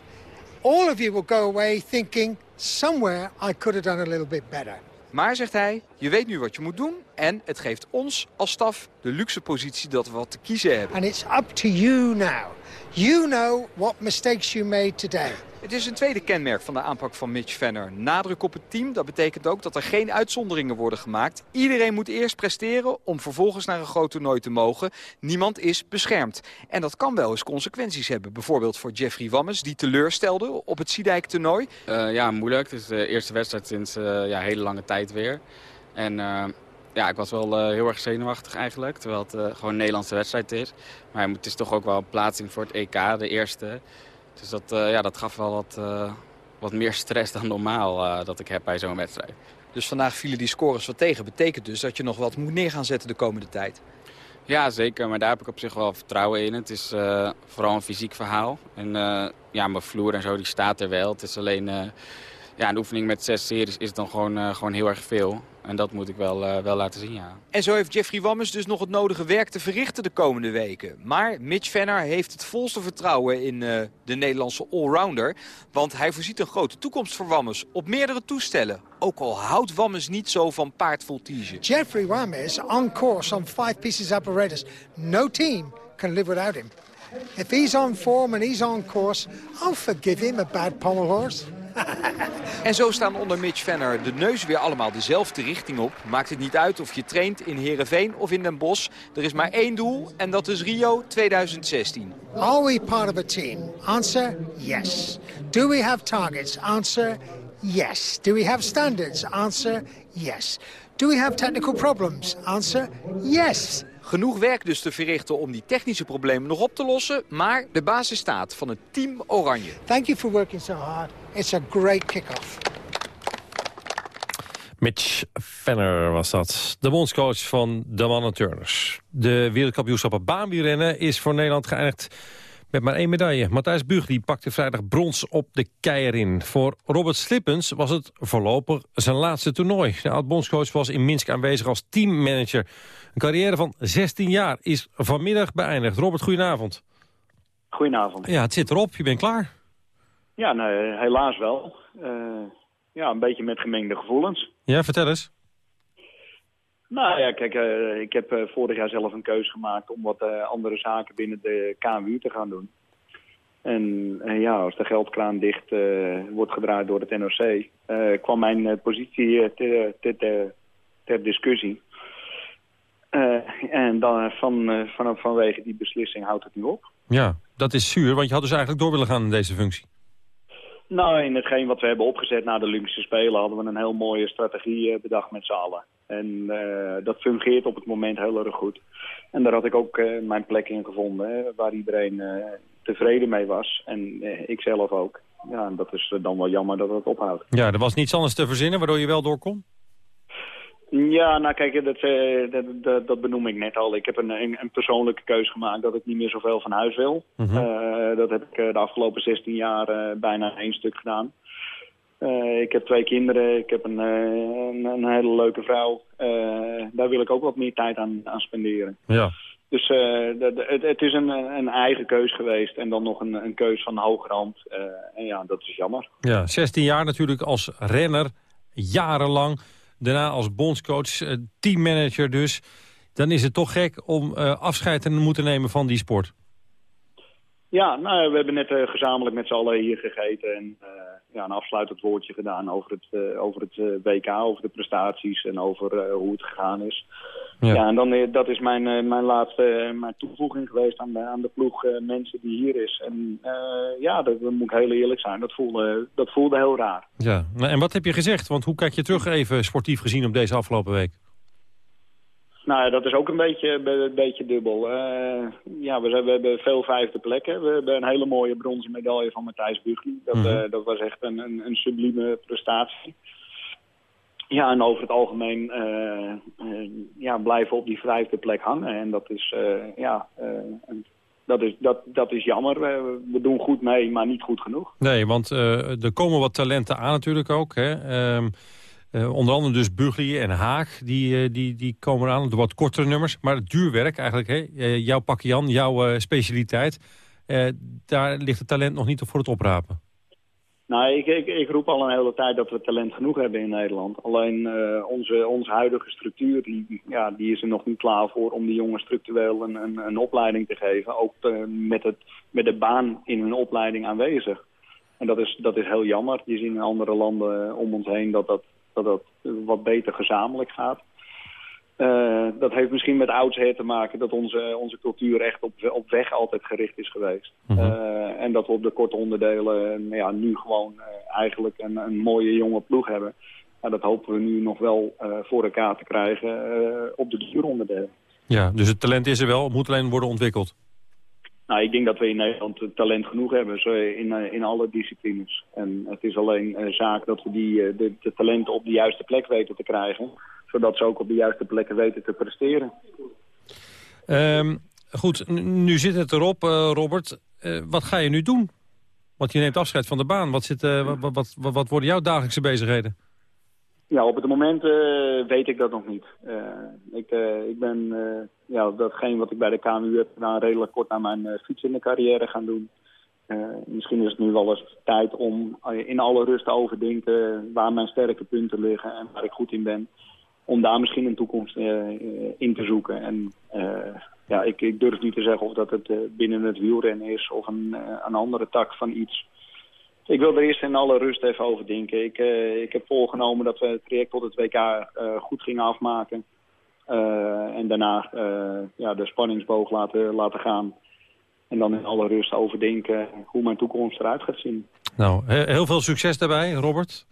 All of you will go away thinking, somewhere I could have done a little bit better.
Maar, zegt hij, je weet nu wat je moet doen. En het geeft ons als staf de luxe positie dat we wat te kiezen hebben.
And it's up to you now. You know what mistakes you made today.
Het is een tweede kenmerk van de aanpak van Mitch Venner. Nadruk op het team, dat betekent ook dat er geen uitzonderingen worden gemaakt. Iedereen moet eerst presteren om vervolgens naar een groot toernooi te mogen. Niemand is beschermd. En dat kan wel eens consequenties hebben. Bijvoorbeeld voor Jeffrey Wammes, die teleurstelde op het Siedijk toernooi.
Uh, ja, moeilijk. Het is de eerste wedstrijd sinds uh, ja, hele lange tijd weer. En... Uh ja, ik was wel uh, heel erg zenuwachtig eigenlijk, terwijl het uh, gewoon een Nederlandse wedstrijd is. Maar het is toch ook wel een plaatsing voor het EK, de eerste. Dus dat, uh, ja, dat gaf wel wat, wat meer stress dan normaal dat ik heb bij zo'n wedstrijd.
Dus vandaag vielen die scores wat tegen. Betekent dus dat je nog wat moet neer gaan zetten de komende tijd?
Ja, zeker. Maar daar heb ik op zich wel vertrouwen in. Het is vooral een fysiek verhaal. En ja, mijn vloer en zo, die staat er wel. Het is alleen ja, een oefening met zes series is dan gewoon, gewoon heel erg veel. En dat moet ik wel, uh, wel laten zien, ja.
En zo heeft Jeffrey Wammes dus nog het nodige werk te verrichten de komende weken. Maar Mitch Venner heeft het volste vertrouwen in uh, de Nederlandse allrounder. Want hij voorziet een grote toekomst voor Wammes op meerdere toestellen. Ook al houdt Wammes niet zo van paardvoltige.
Jeffrey Wammes on course on five pieces apparatus. No team can live without him. If he's on form and he's on course, I'll forgive him a bad pommel horse.
En zo staan onder Mitch Venner de neus weer allemaal dezelfde richting op. Maakt het niet uit of je traint in Heerenveen of in Den Bosch. Er is maar één doel en dat is Rio 2016.
Are we part of a team? Answer, yes. Do we have targets? Answer, yes. Do we have standards? Answer, yes. Do we have technical problems? Answer, yes.
Genoeg werk dus te verrichten om die technische problemen nog op te lossen. Maar de basis staat van het team Oranje.
Thank you for working so hard. It's a great kick-off.
Mitch Venner was dat, de bondscoach van de mannen turners. De wereldkampioenschappen baanwielrennen is voor Nederland geëindigd met maar één medaille. Matthijs Bugli pakte vrijdag brons op de Keirin. Voor Robert Slippens was het voorlopig zijn laatste toernooi. De oud-bondscoach was in Minsk aanwezig als teammanager. Een carrière van 16 jaar is vanmiddag beëindigd. Robert, goedenavond.
Goedenavond.
Ja, het zit erop. Je bent klaar.
Ja, nee, helaas wel. Uh, ja, een beetje met gemengde gevoelens.
Ja, vertel eens.
Nou ja, kijk, uh, ik heb uh, vorig jaar zelf een keuze gemaakt om wat andere zaken binnen de KMU te gaan doen. En ja, als de geldkraan dicht wordt gedraaid door het NOC, kwam mijn positie ter, ter, ter discussie. Eh, en dan, van, eh, van, vanwege die beslissing houdt het nu op.
Ja, dat is zuur, want je had dus eigenlijk door willen gaan in deze functie.
Nou, in hetgeen wat we hebben opgezet na de Olympische Spelen... hadden we een heel mooie strategie eh, bedacht met z'n allen. En eh, dat fungeert op het moment heel erg goed. En daar had ik ook eh, mijn plek in gevonden, waar iedereen tevreden mee was. En ik zelf ook. Ja, en dat is dan wel jammer dat het ophoudt.
Ja, er was niets anders te verzinnen waardoor je wel door kon?
Ja, nou kijk, dat, eh, dat, dat, dat benoem ik net al. Ik heb een, een, een persoonlijke keuze gemaakt dat ik niet meer zoveel van huis wil.
Mhm.
Eh, dat heb ik eh, de afgelopen 16 jaar bijna één stuk gedaan. Ik heb twee kinderen, ik heb een, een, een hele leuke vrouw. Daar wil ik ook wat meer tijd aan, aan spenderen.
Ja.
Dus dat- het, het is een, een eigen keus geweest en dan nog een, een keus van hand. Eh, en ja, dat is jammer.
Ja, 16 jaar natuurlijk als renner, jarenlang. Daarna als bondscoach, eh, teammanager dus. Dan is het toch gek om eh, afscheid te moeten nemen van die sport.
Ja, nou, we hebben net eh, gezamenlijk met z'n allen hier gegeten en eh, ja, een afsluitend woordje gedaan over het, eh, over het WK, over de prestaties en over hoe het gegaan is.
Ja.
Ja, en dan, dat is mijn, mijn laatste mijn toevoeging geweest aan de, aan de ploeg mensen die hier is. En ja, dat, dat moet ik heel eerlijk zijn, dat voelde, dat voelde heel raar.
Ja. Nou, en wat heb je gezegd? Want hoe kijk je terug even sportief gezien op deze afgelopen week?
Nou, ja, dat is ook een beetje, een beetje dubbel. Eh, ja, we, zijn- we hebben veel vijfde plekken. We hebben een hele mooie bronzen medaille van Matthijs Bugli. Dat,
Mhm.
eh, dat was echt een, een, een sublieme prestatie. Ja, en over het algemeen eh, ja, blijven we op die vijfde plek hangen. En dat is, ja, dat is, dat, dat is jammer. We, we doen goed mee, maar niet goed genoeg.
Nee, want er komen wat talenten aan natuurlijk ook. Hè? Ehm, eh, onder andere dus Bugli en Haak, die, eh, die, die komen aan. De wat kortere nummers, maar het duurwerk eigenlijk. Hè? Eh, jouw pakje Jan, jouw specialiteit. daar ligt het talent nog niet voor het oprapen.
Nou, ik, ik, ik roep al een hele tijd dat we talent genoeg hebben in Nederland. Alleen onze, onze huidige structuur, die, ja, die is er nog niet klaar voor om die jongens structureel een, een, een opleiding te geven. Ook met, het, met de baan in hun opleiding aanwezig. En dat is, dat is heel jammer. Je ziet in andere landen om ons heen dat dat, dat, dat wat beter gezamenlijk gaat. Eh, dat heeft misschien met oudsher te maken dat onze, onze cultuur echt op, op weg altijd gericht is geweest. Eh, en dat we op de korte onderdelen eh, nou ja, nu gewoon eigenlijk een, een mooie jonge ploeg hebben. Nou, dat hopen we nu nog wel voor elkaar te krijgen op de duuronderdelen.
Ja, dus het talent is er wel, het moet alleen worden ontwikkeld.
Nou, ik denk dat we in Nederland talent genoeg hebben in, eh, in alle disciplines. En het is alleen eh, zaak dat we die, eh, de, de talenten op de juiste plek weten te krijgen. Zodat ze ook op de juiste plekken weten te presteren.
Ehm, goed, nu zit het erop, Robert. Wat ga je nu doen? Want je neemt afscheid van de baan. Wat, zit, wat, wat, wat worden jouw dagelijkse bezigheden?
Ja, op het moment eh, weet ik dat nog niet. Eh, ik, eh, ik ben ja, datgene wat ik bij de KMU heb gedaan redelijk kort na mijn fiets in de carrière gaan doen. Misschien is het nu wel eens tijd om in alle rust te overdenken waar mijn sterke punten liggen en waar ik goed in ben. Om daar misschien een toekomst in te zoeken. En ja, ik, ik durf niet te zeggen of dat het binnen het wielrennen is of een, een andere tak van iets. Ik wil er eerst in alle rust even over denken. Ik, eh, ik heb voorgenomen dat we het traject tot het WK eh, goed gingen afmaken. Eh, en daarna ja, de spanningsboog laten, laten gaan. En dan in alle rust overdenken hoe mijn toekomst eruit gaat zien.
Nou, he- heel veel succes daarbij, Robert.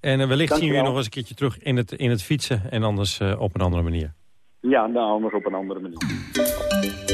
En wellicht zien we je nog eens een keertje terug in het, in het fietsen. En anders op een andere manier.
Ja, nou, anders op een andere manier.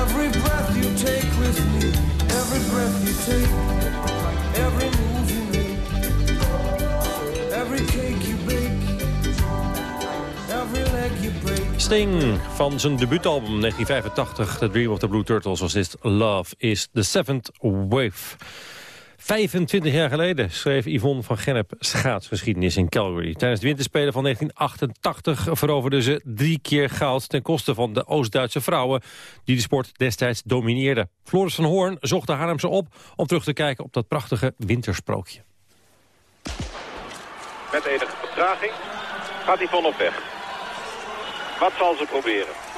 every breath you take with me, every breath you take, every move you make, every cake you bake, every leg you break.
Sting van zijn debuutalbum 1985, The Dream of the Blue Turtles, was dit Love is the Seventh Wave. 25 jaar geleden schreef Yvonne van Gennep schaatsgeschiedenis in Calgary. Tijdens de winterspelen van 1988 veroverden ze drie keer goud... ten koste van de Oost-Duitse vrouwen die de sport destijds domineerden. Floris van Hoorn zocht de Haarlemse op om terug te kijken op dat prachtige wintersprookje.
Met enige vertraging gaat Yvonne op weg. Wat zal ze proberen?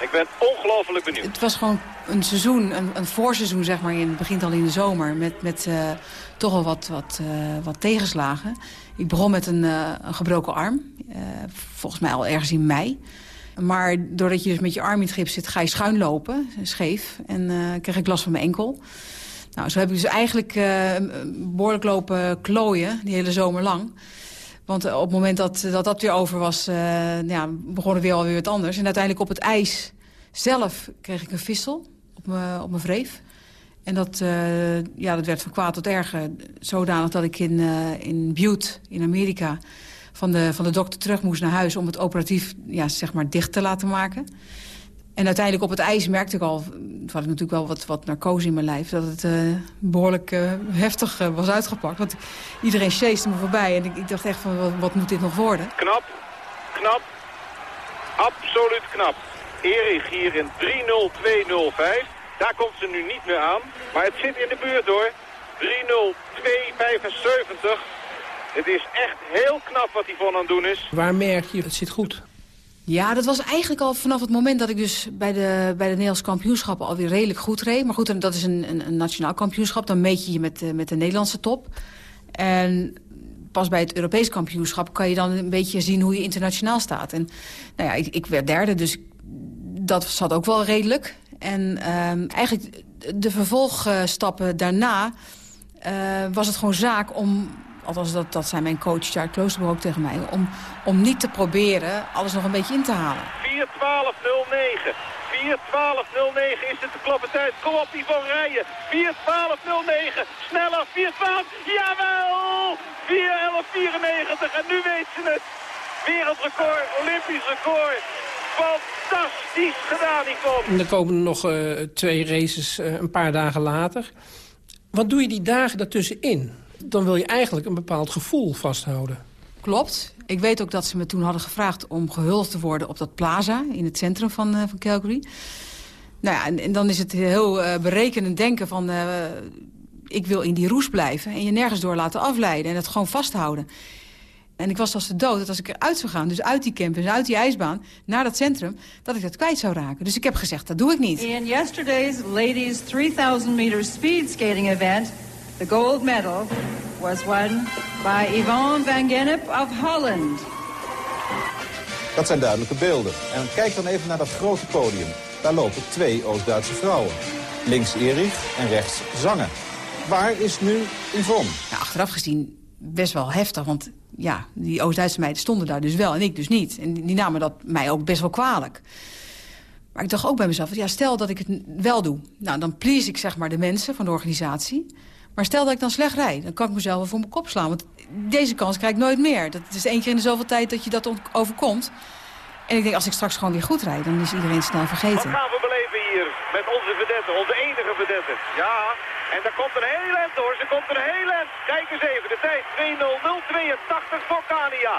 Ik ben ongelooflijk benieuwd.
Het was gewoon een seizoen, een, een voorseizoen zeg maar. Het begint al in de zomer met, met eh, toch wel wat, wat, eh, wat tegenslagen. Ik begon met een, eh, gebroken arm. volgens mij al ergens in mei. Maar doordat je dus met je arm in het gips zit, ga je schuin lopen, scheef. En kreeg ik last van mijn enkel. Nou, zo heb ik dus eigenlijk eh, behoorlijk lopen klooien, die hele zomer lang. Want op het moment dat dat, dat weer over was, eh, ja, begon het weer alweer wat anders. En uiteindelijk op het ijs zelf kreeg ik een vissel op mijn wreef. En dat, eh, ja, dat werd van kwaad tot erger. Zodanig dat ik in, eh, in Butte, in Amerika, van de, van de dokter terug moest naar huis... om het operatief ja, zeg maar dicht te laten maken. En uiteindelijk op het ijs merkte ik al... toen had ik natuurlijk wel wat, wat narcose in mijn lijf... dat het eh, behoorlijk eh, heftig eh, was uitgepakt. Want iedereen chased me voorbij. En ik, ik dacht echt van, wat, wat moet dit nog worden?
Knap, knap, absoluut knap. Erik hier in 3-0-2-0-5. Daar komt ze nu niet meer aan. Maar het zit in de buurt hoor. 3-0-2-75. Het is echt heel knap wat Yvonne aan het doen is.
Waar merk je, het zit goed?
Ja, dat was eigenlijk al vanaf het moment dat ik dus bij de, bij de Nederlandse kampioenschappen alweer redelijk goed reed. Maar goed, dat is een, een, een nationaal kampioenschap. Dan meet je je met, de- met de Nederlandse top. En pas bij het Europees kampioenschap kan je dan een beetje zien hoe je internationaal staat. En nou ja, ik, ik werd derde, dus dat zat ook wel redelijk. En ehm, eigenlijk de vervolgstappen daarna eh, was het gewoon zaak om... althans dat, dat zei mijn coach Jared Kloosterboer ook tegen mij... Om, om niet te proberen alles nog een beetje in te halen.
4-12-09. 4-12-09 is het de kloppen tijd. Kom op, die van Rijen. 4-12-09. Sneller, 4-12. Jawel! 4-11-94. En nu weet ze het. Wereldrecord, Olympisch record. Fantastisch gedaan, Yvonne.
En er komen nog eh, twee races eh, een paar dagen later. Wat doe je die dagen daartussenin? Dan wil je eigenlijk een bepaald gevoel vasthouden.
Klopt. Ik weet ook dat ze me toen hadden gevraagd om gehuldigd te worden op dat plaza in het centrum van, eh, van Calgary. Nou ja, en, en dan is het heel eh, berekenend denken van... eh, ik wil in die roes blijven en je nergens door laten afleiden en het gewoon vasthouden. En ik was als de dood dat als ik eruit zou gaan, dus uit die campus, uit die ijsbaan, naar dat centrum, dat ik dat kwijt zou raken. Dus ik heb gezegd, dat doe ik niet.
In yesterday's ladies 3,000 meter speed skating event, The gold medal was won by Yvonne van Gennep of Holland.
Dat zijn duidelijke beelden. En kijk dan even naar dat grote podium. Daar lopen twee Oost-Duitse vrouwen. Links Erich en rechts Zange. Waar is nu Yvonne?
Ja, achteraf gezien best wel heftig, want ja, die Oost-Duitse meiden stonden daar dus wel en ik dus niet. En die namen dat mij ook best wel kwalijk. Maar ik dacht ook bij mezelf, ja, stel dat ik het wel doe. Nou, dan please ik zeg maar de mensen van de organisatie. Maar stel dat ik dan slecht rijd, dan kan ik mezelf wel voor mijn kop slaan. Want deze kans krijg ik nooit meer. Dat is één keer in de zoveel tijd dat je dat overkomt. En ik denk, als ik straks gewoon weer goed rijd, dan is iedereen snel vergeten.
Wat gaan we beleven hier met onze vedette, onze enige vedette? Ja, en daar komt een heel eind hoor, ze komt een heel eind. Kijk eens even, de tijd 2.00.82 voor Kania.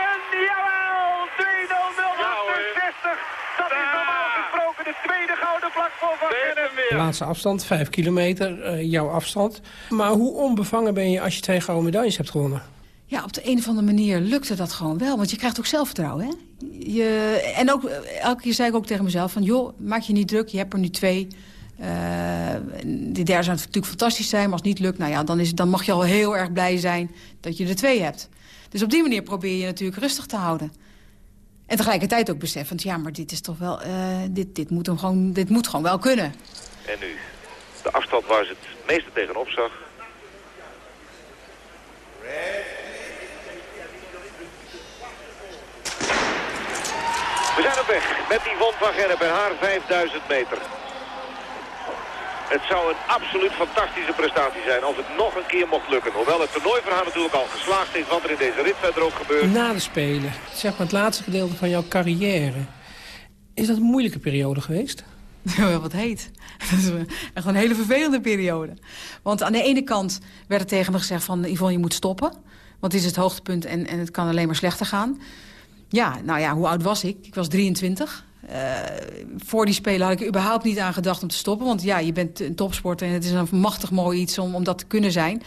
En jawel, 2.00.68. Dat is normaal gesproken de tweede gouden vlak voor Van Gennep.
De laatste afstand, 5 kilometer, uh, jouw afstand. Maar hoe onbevangen ben je als je twee gouden medailles hebt gewonnen?
Ja, op de een of andere manier lukte dat gewoon wel. Want je krijgt ook zelfvertrouwen, hè? Je, en ook, elke keer zei ik ook tegen mezelf van... joh, maak je niet druk, je hebt er nu twee. Uh, die derde zou natuurlijk fantastisch zijn, maar als het niet lukt... Nou ja, dan, is, dan mag je al heel erg blij zijn dat je er twee hebt. Dus op die manier probeer je natuurlijk rustig te houden. En tegelijkertijd ook beseffend, ja, maar dit is toch wel... Uh, dit, dit, moet gewoon, dit moet gewoon wel kunnen.
En nu, de afstand waar ze het meeste tegenop zag... We zijn op weg met Yvonne van Gennep en haar 5000 meter. Het zou een absoluut fantastische prestatie zijn als het nog een keer mocht lukken. Hoewel het toernooi voor haar natuurlijk al geslaagd is, wat er in deze rit verder ook gebeurt.
Na de Spelen, zeg maar het laatste gedeelte van jouw carrière. Is dat een moeilijke periode geweest?
Ja, wat heet. Dat is echt een hele vervelende periode. Want aan de ene kant werd er tegen me gezegd van... Yvonne, je moet stoppen. Want dit is het hoogtepunt en, en het kan alleen maar slechter gaan. Ja, nou ja, hoe oud was ik? Ik was 23. Uh, voor die Spelen had ik er überhaupt niet aan gedacht om te stoppen. Want ja, je bent een topsporter en het is een machtig mooi iets om, om dat te kunnen zijn.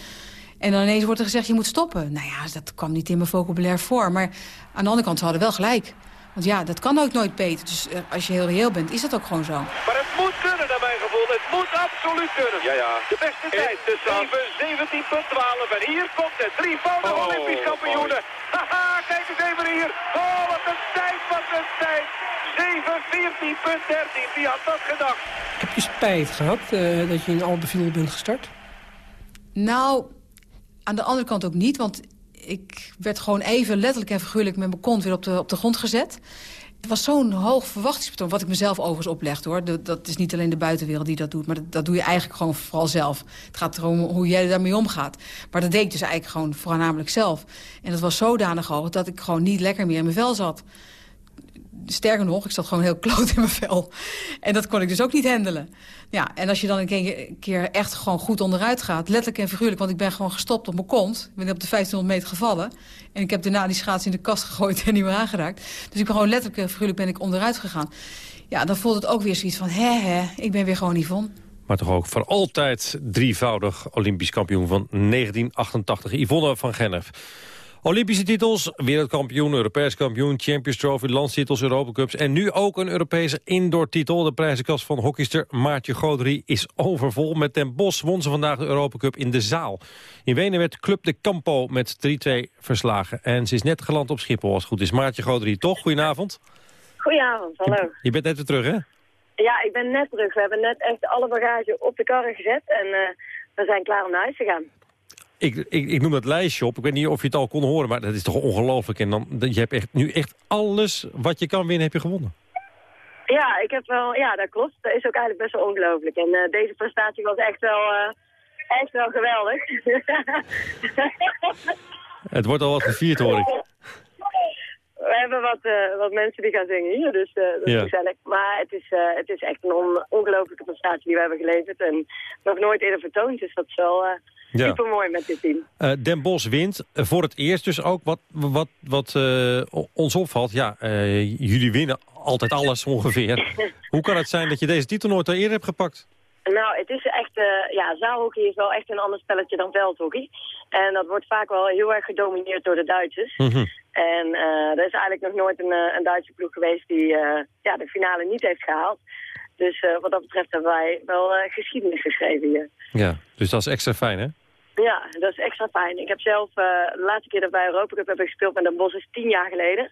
En dan ineens wordt er gezegd, je moet stoppen. Nou ja, dat kwam niet in mijn vocabulaire voor. Maar aan de andere kant, ze hadden wel gelijk. Want ja, dat kan ook nooit beter. Dus uh, als je heel reëel bent, is dat ook gewoon zo.
Maar het moet kunnen, naar mijn gevoel. Het moet absoluut kunnen. Ja, ja. De beste tijd, de 7, 17.12. En hier komt het drievoudige oh, Olympisch kampioenen. Haha, kijk eens even hier. Oh, wat een tijd, wat een tijd. 7, 14.13. Wie had dat gedacht?
Heb je spijt gehad uh, dat je in Albeviel bent gestart?
Nou, aan de andere kant ook niet. Want ik werd gewoon even letterlijk en figuurlijk met mijn kont weer op de, op de grond gezet. Het was zo'n hoog verwachtingspatroon, wat ik mezelf overigens oplegde. hoor. Dat, dat, is niet alleen de buitenwereld die dat doet, maar dat, dat, doe je eigenlijk gewoon vooral zelf. Het gaat erom hoe jij daarmee omgaat. Maar dat deed ik dus eigenlijk gewoon voornamelijk zelf. En dat was zodanig hoog dat ik gewoon niet lekker meer in mijn vel zat. Sterker nog, ik zat gewoon heel kloot in mijn vel. En dat kon ik dus ook niet handelen. Ja, en als je dan een keer echt gewoon goed onderuit gaat... letterlijk en figuurlijk, want ik ben gewoon gestopt op mijn kont. Ik ben op de 1500 meter gevallen. En ik heb daarna die schaats in de kast gegooid en niet meer aangeraakt. Dus ik ben gewoon letterlijk en figuurlijk ben ik onderuit gegaan. Ja, dan voelt het ook weer zoiets van, hè hè, ik ben weer gewoon Yvonne.
Maar toch ook voor altijd drievoudig Olympisch kampioen van 1988. Yvonne van Gennep. Olympische titels, wereldkampioen, Europees kampioen, Champions Trophy, landstitels, Europacups en nu ook een Europese indoor-titel. De prijzenkast van hockeyster Maartje Goderie is overvol. Met Den Bos won ze vandaag de Europacup in de zaal. In Wenen werd Club de Campo met 3-2 verslagen. En ze is net geland op Schiphol als het goed is. Maartje Goderie, toch? Goedenavond.
Goedenavond, hallo.
Je, bent net weer terug, hè?
Ja, ik ben net terug. We hebben net echt alle bagage op de karren gezet en uh, we zijn klaar om naar huis te gaan.
Ik, ik, ik, noem het lijstje op. Ik weet niet of je het al kon horen, maar dat is toch ongelooflijk. En dan, je hebt echt, nu echt alles wat je kan winnen, heb je gewonnen.
Ja, ik heb wel, ja, dat klopt. Dat is ook eigenlijk best wel ongelooflijk. En uh, deze prestatie was echt wel, uh, echt wel geweldig.
het wordt al wat gevierd, hoor ik.
We hebben wat, uh, wat mensen die gaan zingen hier, dus dat is ja. gezellig. Maar het is, het is echt een on ongelofelijke prestatie die we hebben geleverd. En nog nooit eerder vertoond, dus dat is wel ja. Super mooi met dit team.
Den Bos wint voor het eerst dus ook. Wat, wat, wat ons opvalt, ja, jullie winnen altijd alles ongeveer. Hoe kan het zijn dat je deze titel nooit al eerder hebt gepakt?
Nou, het is echt, ja, zaalhockey is wel echt een ander spelletje dan veldhockey. En dat wordt vaak wel heel erg gedomineerd door de Duitsers. Mm -hmm. En er is eigenlijk nog nooit een, een Duitse ploeg geweest die ja, de finale niet heeft gehaald. Dus wat dat betreft hebben wij wel geschiedenis geschreven hier.
Ja, dus dat is extra fijn, hè?
Ja, dat is extra fijn. Ik heb zelf, eh, de laatste keer dat wij Europa Cup hebben gespeeld met Den Bosch is tien jaar geleden.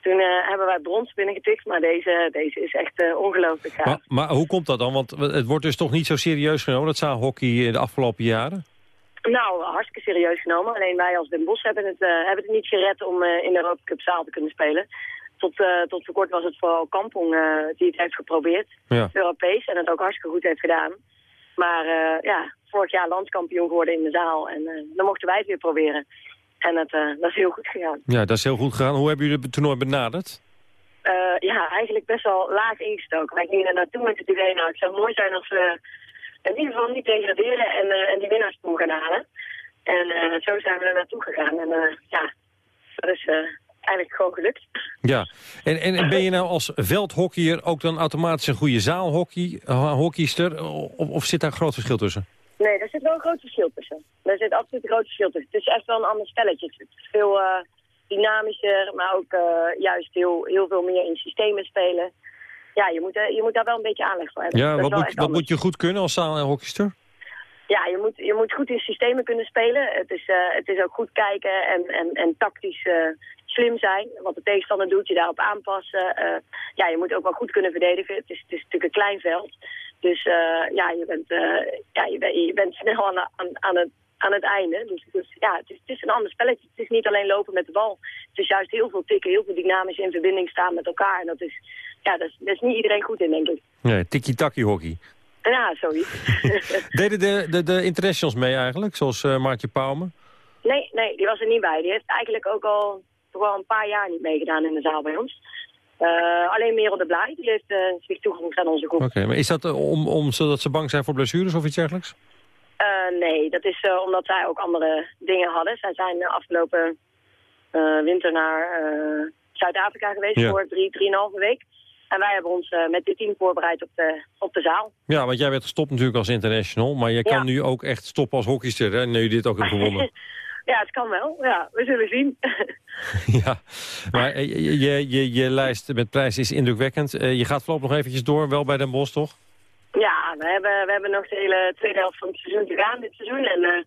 Toen eh, hebben wij brons binnengetikt, maar deze, deze is echt eh, ongelooflijk gaaf.
Maar, maar hoe komt dat dan? Want het wordt dus toch niet zo serieus genomen, dat zaalhockey in de afgelopen jaren?
Nou, hartstikke serieus genomen. Alleen wij als Den Bosch hebben het, eh, hebben het niet gered om eh, in de Europa Cup zaal te kunnen spelen. Tot, eh, tot voor kort was het vooral Kampong die het heeft geprobeerd.
Ja.
Europees en het ook hartstikke goed heeft gedaan. Maar ja, vorig jaar landskampioen geworden in de zaal. En dan mochten wij het weer proberen. En het, eh, dat is heel goed gegaan.
Ja, dat is heel goed gegaan. Hoe hebben jullie het toernooi benaderd?
Ja, eigenlijk best wel laag ingestoken. Wij gingen er naartoe met het idee, nou, het zou mooi zijn als we in ieder geval niet degraderen en, eh en die winnaarspoel gaan halen. En eh, zo zijn we er naartoe gegaan. En eh, ja, dat is eigenlijk gewoon gelukt.
Ja, en, en, en ben je nou als veldhockeyer ook dan automatisch een goede zaalhockey, uh, hockeyster? Of, of zit daar een groot verschil tussen?
Nee, daar zit wel een groot verschil tussen. Daar zit absoluut een groot verschil tussen. Het is echt wel een ander spelletje. Het is veel dynamischer, maar ook juist heel, heel veel meer in systemen spelen. Ja, je moet, eh, je moet daar wel een beetje aanleg voor hebben.
Ja, wat, moet, wat moet je goed kunnen als zaalhockeyster?
Ja, je moet, je moet goed in systemen kunnen spelen. Het is, eh, het is ook goed kijken en, en, en tactisch eh, slim zijn. Wat de tegenstander doet, je daarop aanpassen. Ja, je moet ook wel goed kunnen verdedigen. Het is, het is natuurlijk een klein veld. Dus ja, je bent, ja, je, bent, je bent snel aan, aan, aan, het, aan het einde. Dus, dus ja, het is, het is een ander spelletje. Het is niet alleen lopen met de bal. Het is juist heel veel tikken, heel veel dynamisch in verbinding staan met elkaar. En dat is, ja, dat is, daar is niet iedereen goed in, denk ik.
Nee, tiki-taki hockey.
Ja, zoiets.
Deden de, de, de internationals mee eigenlijk, zoals uh, Maartje Pauwme?
Nee, nee, die was er niet bij. Die heeft eigenlijk ook al toch wel een paar jaar niet meegedaan in de zaal bij ons. Uh, alleen Merel de Blij, die heeft uh, zich toegevoegd aan onze groep.
Oké, okay, maar is dat om, om, zodat ze bang zijn voor blessures of iets dergelijks?
Nee, dat is omdat zij ook andere dingen hadden. Zij zijn afgelopen winter naar Zuid-Afrika geweest ja. voor drie, drieënhalve week. En wij hebben ons uh, met dit team voorbereid op de, op de zaal.
Ja, want jij werd gestopt natuurlijk als international. Maar je kan ja. nu ook echt stoppen als hockeyster, hè? Nu je dit ook hebt gewonnen.
ja, het kan wel. Ja, we zullen zien.
ja, maar je, je, je, je lijst met prijzen is indrukwekkend. Uh, je gaat voorlopig nog eventjes door, wel bij Den Bosch, toch?
Ja, we hebben, we hebben nog de hele tweede helft van het seizoen te gaan dit seizoen. En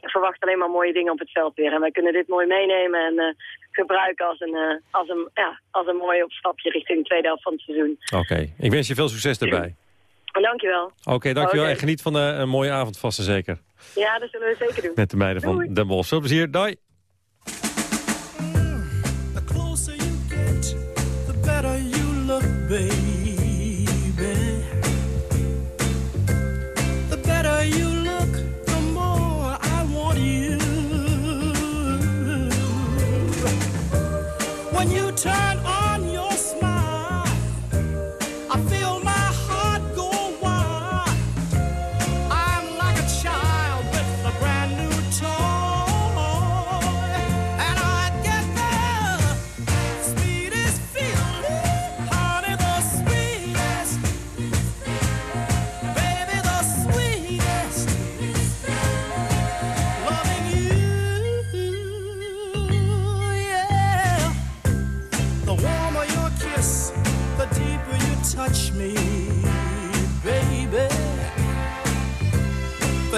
ik verwacht alleen maar mooie dingen op het veld weer. En wij kunnen dit mooi meenemen en uh, gebruiken als een, uh, als, een, ja, als een mooi opstapje richting de tweede helft van het seizoen.
Oké, okay. ik wens je veel succes erbij.
Dankjewel.
Oké, okay, dankjewel. Okay. En geniet van uh, een mooie avond vast en zeker.
Ja, dat zullen we zeker doen.
Met de meiden van Den Bosch. Veel plezier. Doei.
Turn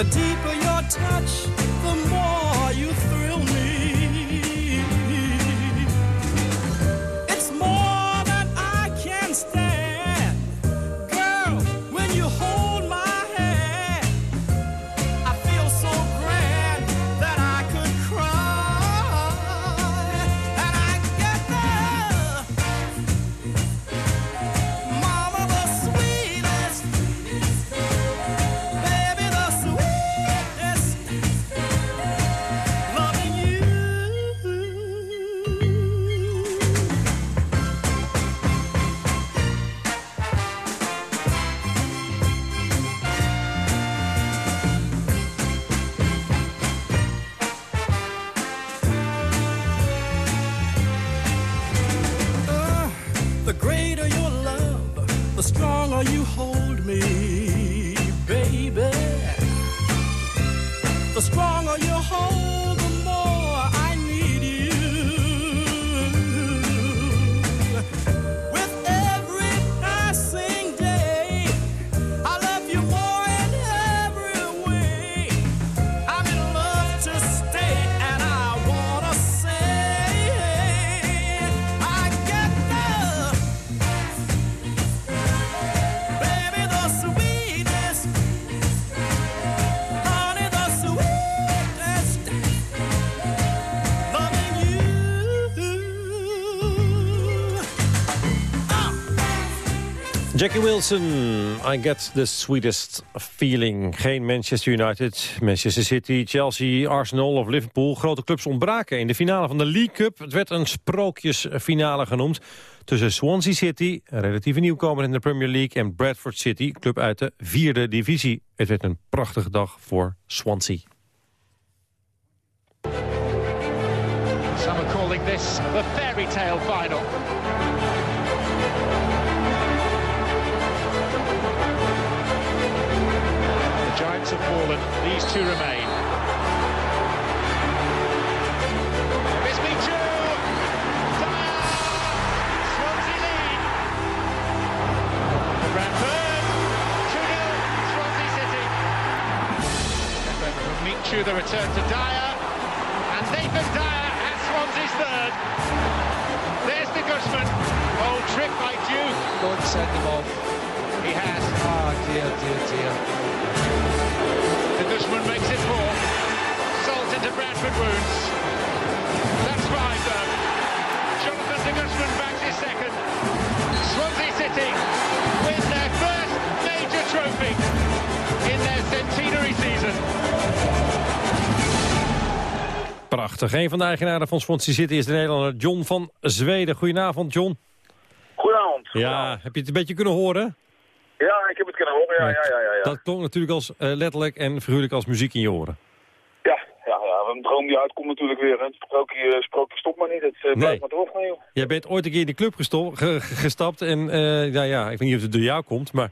The deeper your touch,
Jackie Wilson, I get the sweetest feeling. Geen Manchester United, Manchester City, Chelsea, Arsenal of Liverpool. Grote clubs ontbraken in de finale van de League Cup. Het werd een sprookjesfinale genoemd. Tussen Swansea City, een relatieve nieuwkomer in de Premier League... en Bradford City, club uit de vierde divisie. Het werd een prachtige dag voor Swansea.
Some are calling this the fairy tale final. Have fallen, these two remain. Me! Dyer! Swansea lead! Bradford! 2-0, Swansea City. From Michu, the return to Dyer. And Nathan Dyer has Swansea's third. There's the Guzman. Oh, trick by Duke. Don't send him off. He has. Ah, dear, dear, dear. Guzman makes it four. Salt into Bradford wounds. That's five, though. Jonathan de Guzman bags his second. Swansea City win their first major trophy in their centenary season.
Prachtig. Een van de eigenaren van Swansea City is de Nederlander John van Zweden. Goedenavond, John.
Goedenavond.
Ja, heb je het een beetje kunnen horen?
Ja, ik heb het kunnen horen. Ja, ja, ja, ja, ja.
Dat klonk natuurlijk als eh, letterlijk en figuurlijk als muziek in je oren.
Ja, ja, ja. Een droom die uitkomt natuurlijk weer. Het sprookje, sprookje stopt maar niet. Het uh, blijft maar doorgaan, joh.
Jij bent ooit een keer in de club ge- gestapt en eh, ja, ja, ik weet niet of het door jou komt, maar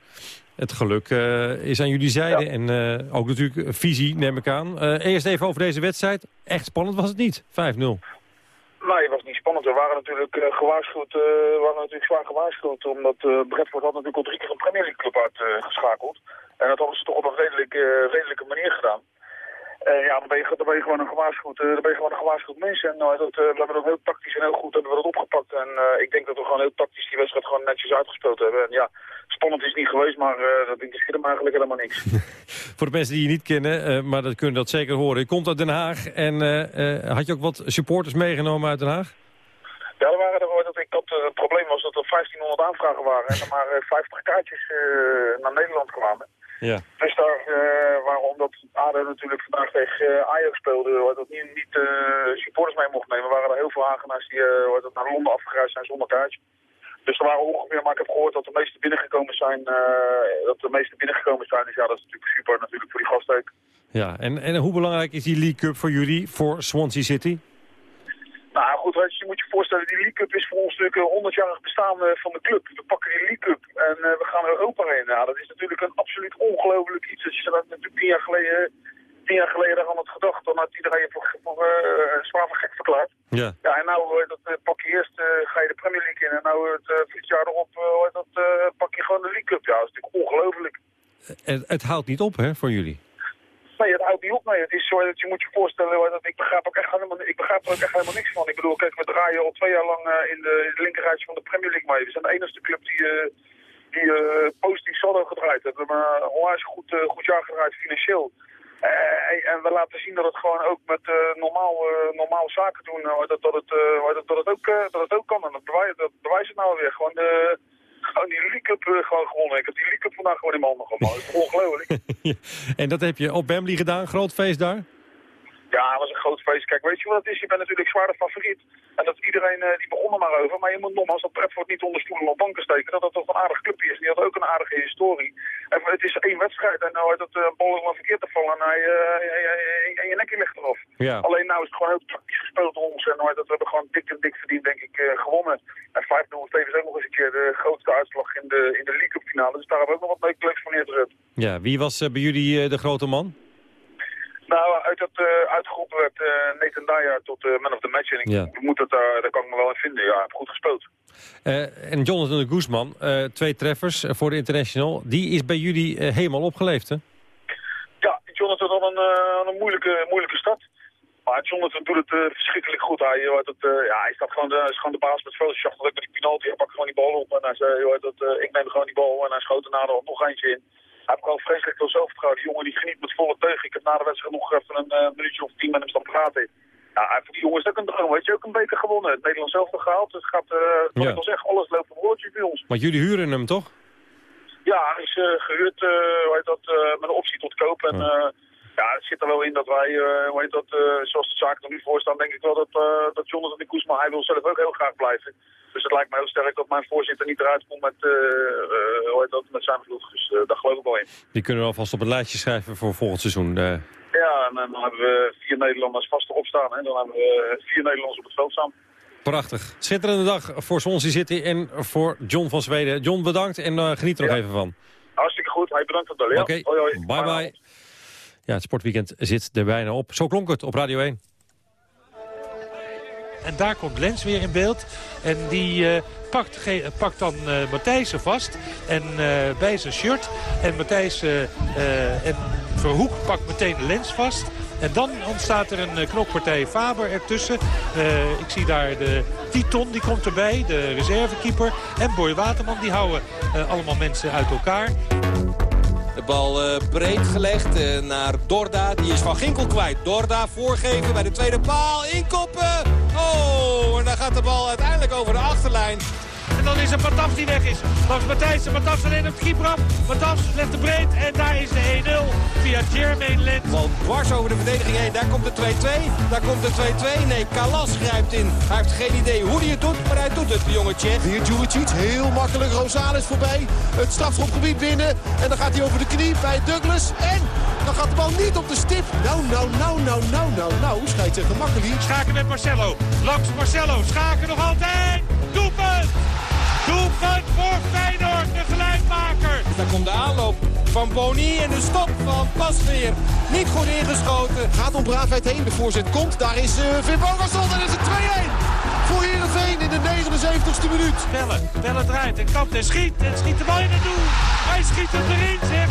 het geluk eh, is aan jullie zijde. En eh, ook natuurlijk visie, neem ik aan. Eh, eerst even over deze wedstrijd. Echt spannend was het niet, 5-0.
Nee, het was niet spannend. We waren natuurlijk eh, gewaarschuwd, eh, we waren natuurlijk zwaar gewaarschuwd, omdat eh Bradford had natuurlijk al drie keer een Premier League club uitgeschakeld. en dat hadden ze toch op een redelijke, redelijke manier gedaan. En ja, dan ben, je, dan ben je gewoon een gewaarschuwd, eh, dan ben je gewoon een gewaarschuwd mens. En nou, dat, eh, we hebben dat heel tactisch en heel goed hebben we dat opgepakt. En eh, ik denk dat we gewoon heel tactisch die wedstrijd gewoon netjes uitgespeeld hebben. En ja, spannend is niet geweest, maar eh, dat interesseert me eigenlijk helemaal niks.
Voor de mensen die je niet kennen, eh, maar dat kunnen dat zeker horen. Je komt uit Den Haag en eh, eh, had je ook wat supporters meegenomen uit Den Haag?
Ja, er waren er, dat ik had, eh, het probleem was dat er 1500 aanvragen waren en er maar eh, 50 kaartjes eh, naar Nederland kwamen.
Ja.
Dus daar eh, waren, omdat ADO natuurlijk vandaag tegen eh, Ajax speelde, waar dat niet, niet eh, supporters mee mocht nemen, waren er heel veel Hagenaars die dat naar Londen afgereisd zijn zonder kaartje. Dus er waren ongeveer, maar ik heb gehoord dat de meeste binnengekomen zijn, dat de meeste binnengekomen zijn. Dus ja, dat is natuurlijk super natuurlijk voor die gasten.
Ja, en, en hoe belangrijk is die League Cup voor jullie, voor Swansea City?
Nou goed, weet je, je moet je voorstellen, die League Cup is voor ons natuurlijk een 100-jarig bestaan eh, van de club. We pakken die League Cup en eh, we gaan Europa heen. Nou, dat is natuurlijk een absoluut ongelooflijk iets. Als je dat natuurlijk tien jaar geleden, tien jaar geleden aan het gedacht, dan had iedereen je voor, voor eh, zwaar voor gek verklaard.
Ja.
Ja, en nou dat, pak je eerst, eh, ga je de Premier League in en nou het, het jaar erop dat, eh, pak je gewoon de League Cup. Ja, dat is natuurlijk ongelooflijk.
Het, het houdt niet op, hè, voor jullie?
Nee, het houdt niet op. Nee. Het is zo dat je moet je voorstellen, dat ik begrijp, ook echt helemaal, ik begrijp er ook echt helemaal niks van. Ik bedoel, kijk, we draaien al twee jaar lang eh, in de, in de linkerrijtje van de Premier League mee. We zijn de enige club die, eh, die eh, positief saldo gedraaid heeft. We hebben een onwijs goed, goed jaar gedraaid financieel. En we laten zien dat het gewoon ook met normaal, normaal zaken doen, dat, dat, het, dat, dat, het ook, dat het ook kan. En dat bewijst, dat het nou weer. Gewoon, de, gewoon die League Cup eh, gewoon gewonnen. Ik heb die League Cup vandaag gewoon in mijn handen. Dat is ongelooflijk.
en dat heb je op Wembley gedaan, groot feest daar?
Ja, dat was een groot feest. Kijk, weet je wat het is? Je bent natuurlijk zwaar de favoriet. En dat iedereen, eh, die begon er maar over. Maar je moet nogmaals dat Bradford niet onder stoelen op banken steken. Dat dat toch een aardig clubje is. Die had ook een aardige historie. En het is één wedstrijd. En nou dat de bal helemaal verkeerd te vallen. En, hij, eh, en, je nekje ligt eraf.
Ja.
Alleen nou is het gewoon heel tactisch gespeeld door ons. En nou, dat we hebben gewoon dik en dik verdiend, denk ik, eh, gewonnen. En 5-0 is tevens ook nog eens een keer de grootste uitslag in de, in de League Cup finale. Dus daar hebben we ook nog wat leuks van neergezet.
Ja, wie was eh, bij jullie eh, de grote man?
Nou, uit dat uh, uitgeroepen werd uh, Nathan Dyer tot uh, man of the match. En ik
Ja.
moet dat, daar daar kan ik me wel in vinden. Ja, heeft goed gespeeld.
Eh, en Jonathan de Guzman, eh, twee treffers eh, voor de International. Die is bij jullie eh, helemaal opgeleefd, hè?
Ja, Jonathan had een, eh, een moeilijke, moeilijke start. Maar Jonathan doet het eh, verschrikkelijk goed. Hij, joh, dat, eh, ja, hij, staat gewoon, is gewoon de baas met veel schacht. met die penalty. Hij pakt gewoon die bal op en hij zei, joh, dat, eh, ik neem gewoon die bal. En hij schoot er nog eentje in. Hij heeft gewoon vreselijk veel zelfvertrouwen. Die jongen die geniet met volle teugen. Ik heb na de wedstrijd nog even een eh, minuutje of tien met hem staan praten. Ja, voor die jongen is het ook een droom. Weet je, ook een beker gewonnen. Het Nederlands zelf gehaald. Het gaat, eh wat
Ja.
ik al zeg, alles loopt een woordje bij ons.
Want jullie huren hem, toch?
Ja, hij is gehuurd, hoe heet dat, met een optie tot koop. En ja, het zit er wel in dat wij, hoe heet dat, zoals de zaken er nu voor staan, denk ik wel dat, dat Jonathan de Koesma, hij wil zelf ook heel graag blijven. Dus het lijkt me heel sterk dat mijn voorzitter niet eruit komt met, hoe heet dat, met zijn vloeg. Dus daar geloof ik wel in.
Die kunnen we alvast op het lijstje schrijven voor volgend seizoen.
Ja, en dan hebben we vier Nederlanders vast erop staan. Hè. Dan hebben we vier Nederlanders op het veld staan.
Prachtig. Schitterende dag voor Swansea City en voor John van Zweden. John, bedankt en uh, geniet er nog even van.
Hartstikke goed. Hij bedankt voor het bellen.
Oké, okay. bye bye. Ja, het sportweekend zit er bijna op. Zo klonk het op Radio 1.
En daar komt Lens weer in beeld. En die uh, pakt, pakt, dan uh, Matthijssen vast. En bij zijn shirt. En Matthijs en Verhoek pakt meteen Lens vast. En dan ontstaat er een knokpartij Faber ertussen. ik zie daar de Titon, die komt erbij. De reservekeeper. En Boy Waterman, die houden allemaal mensen uit elkaar.
De bal uh, breed gelegd uh, naar Dorda. Die is van Ginkel kwijt. Dorda voorgeven bij de tweede paal. Inkoppen. Oh, en dan gaat de bal uiteindelijk over de achterlijn.
En dan is het Matafs die weg is. Langs Matthijs. Matafs alleen op de keeper af. Matafs legt de breed. En daar is de 1-0 via Jermaine Lent.
Bal dwars over de verdediging heen. Daar komt de 2-2. Daar komt de 2-2. Nee, Kalas grijpt in. Hij heeft geen idee hoe hij het doet. Maar hij doet het, de jonge Tsjech.
Weer Juricic. Heel makkelijk. Rosales voorbij. Het strafschopgebied binnen. En dan gaat hij over de knie bij Douglas. En dan gaat de bal niet op de stip. Nou, nou, nou, nou, nou, nou, nou. Scheidsrechter makkelijk.
Schaken met Marcelo. Langs Marcelo. Schaken nog altijd. Doelpunt! Voor Feyenoord, de gelijkmaker.
Daar komt de aanloop van Boni en de stop van Pasveer. Niet goed ingeschoten.
Gaat om braafheid heen, de voorzet komt. Daar is uh, Vin Bogason en is het 2-1 voor Heerenveen in de 79ste minuut.
Bellen, Bellen draait en kapt en schiet en schiet de bal in het doel. Hij schiet hem erin, zeg.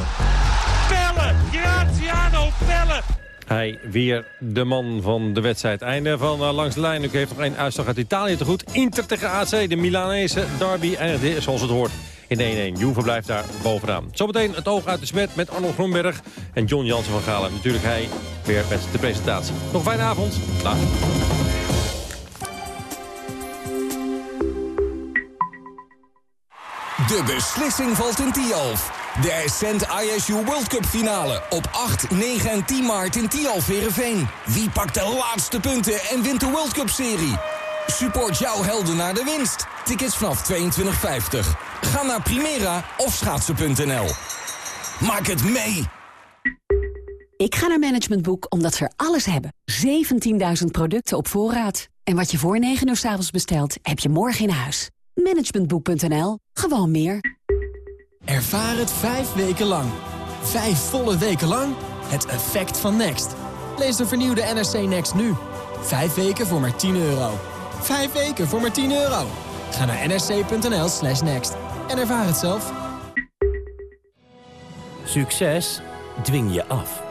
Pellen, Graziano Pellen.
Hij weer de man van de wedstrijd. Einde van uh, Langs de Lijn. U heeft nog één uitslag uit Italië te goed. Inter tegen AC, de Milanese derby eindigde zoals het hoort in 1-1. Juve blijft daar bovenaan. Zometeen het oog uit de smet met Arnold Groenberg en John Jansen van Galen. Natuurlijk hij weer met de presentatie. Nog een fijne avond.
De beslissing valt in Tialf. De Ascent ISU World Cup finale op 8, 9 en 10 maart in Tialf Heerenveen. Wie pakt de laatste punten en wint de World Cup serie? Support jouw helden naar de winst. Tickets vanaf 22,50. Ga naar Primera of schaatsen.nl. Maak het mee!
Ik ga naar Management Boek omdat ze er alles hebben. 17.000 producten op voorraad. En wat je voor 9 uur s avonds bestelt, heb je morgen in huis. Managementboek.nl. Gewoon meer.
Ervaar het vijf weken lang. Vijf volle weken lang. Het effect van Next. Lees de vernieuwde NRC Next nu. Vijf weken voor maar 10 euro. Vijf weken voor maar 10 euro. Ga naar nrc.nl slash next. En ervaar het zelf.
Succes dwing je af.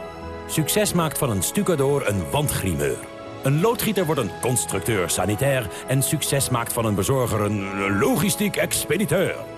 Succes maakt van een stucador een wandgrimeur. Een loodgieter wordt een constructeur sanitair... en succes maakt van een bezorger een logistiek expediteur.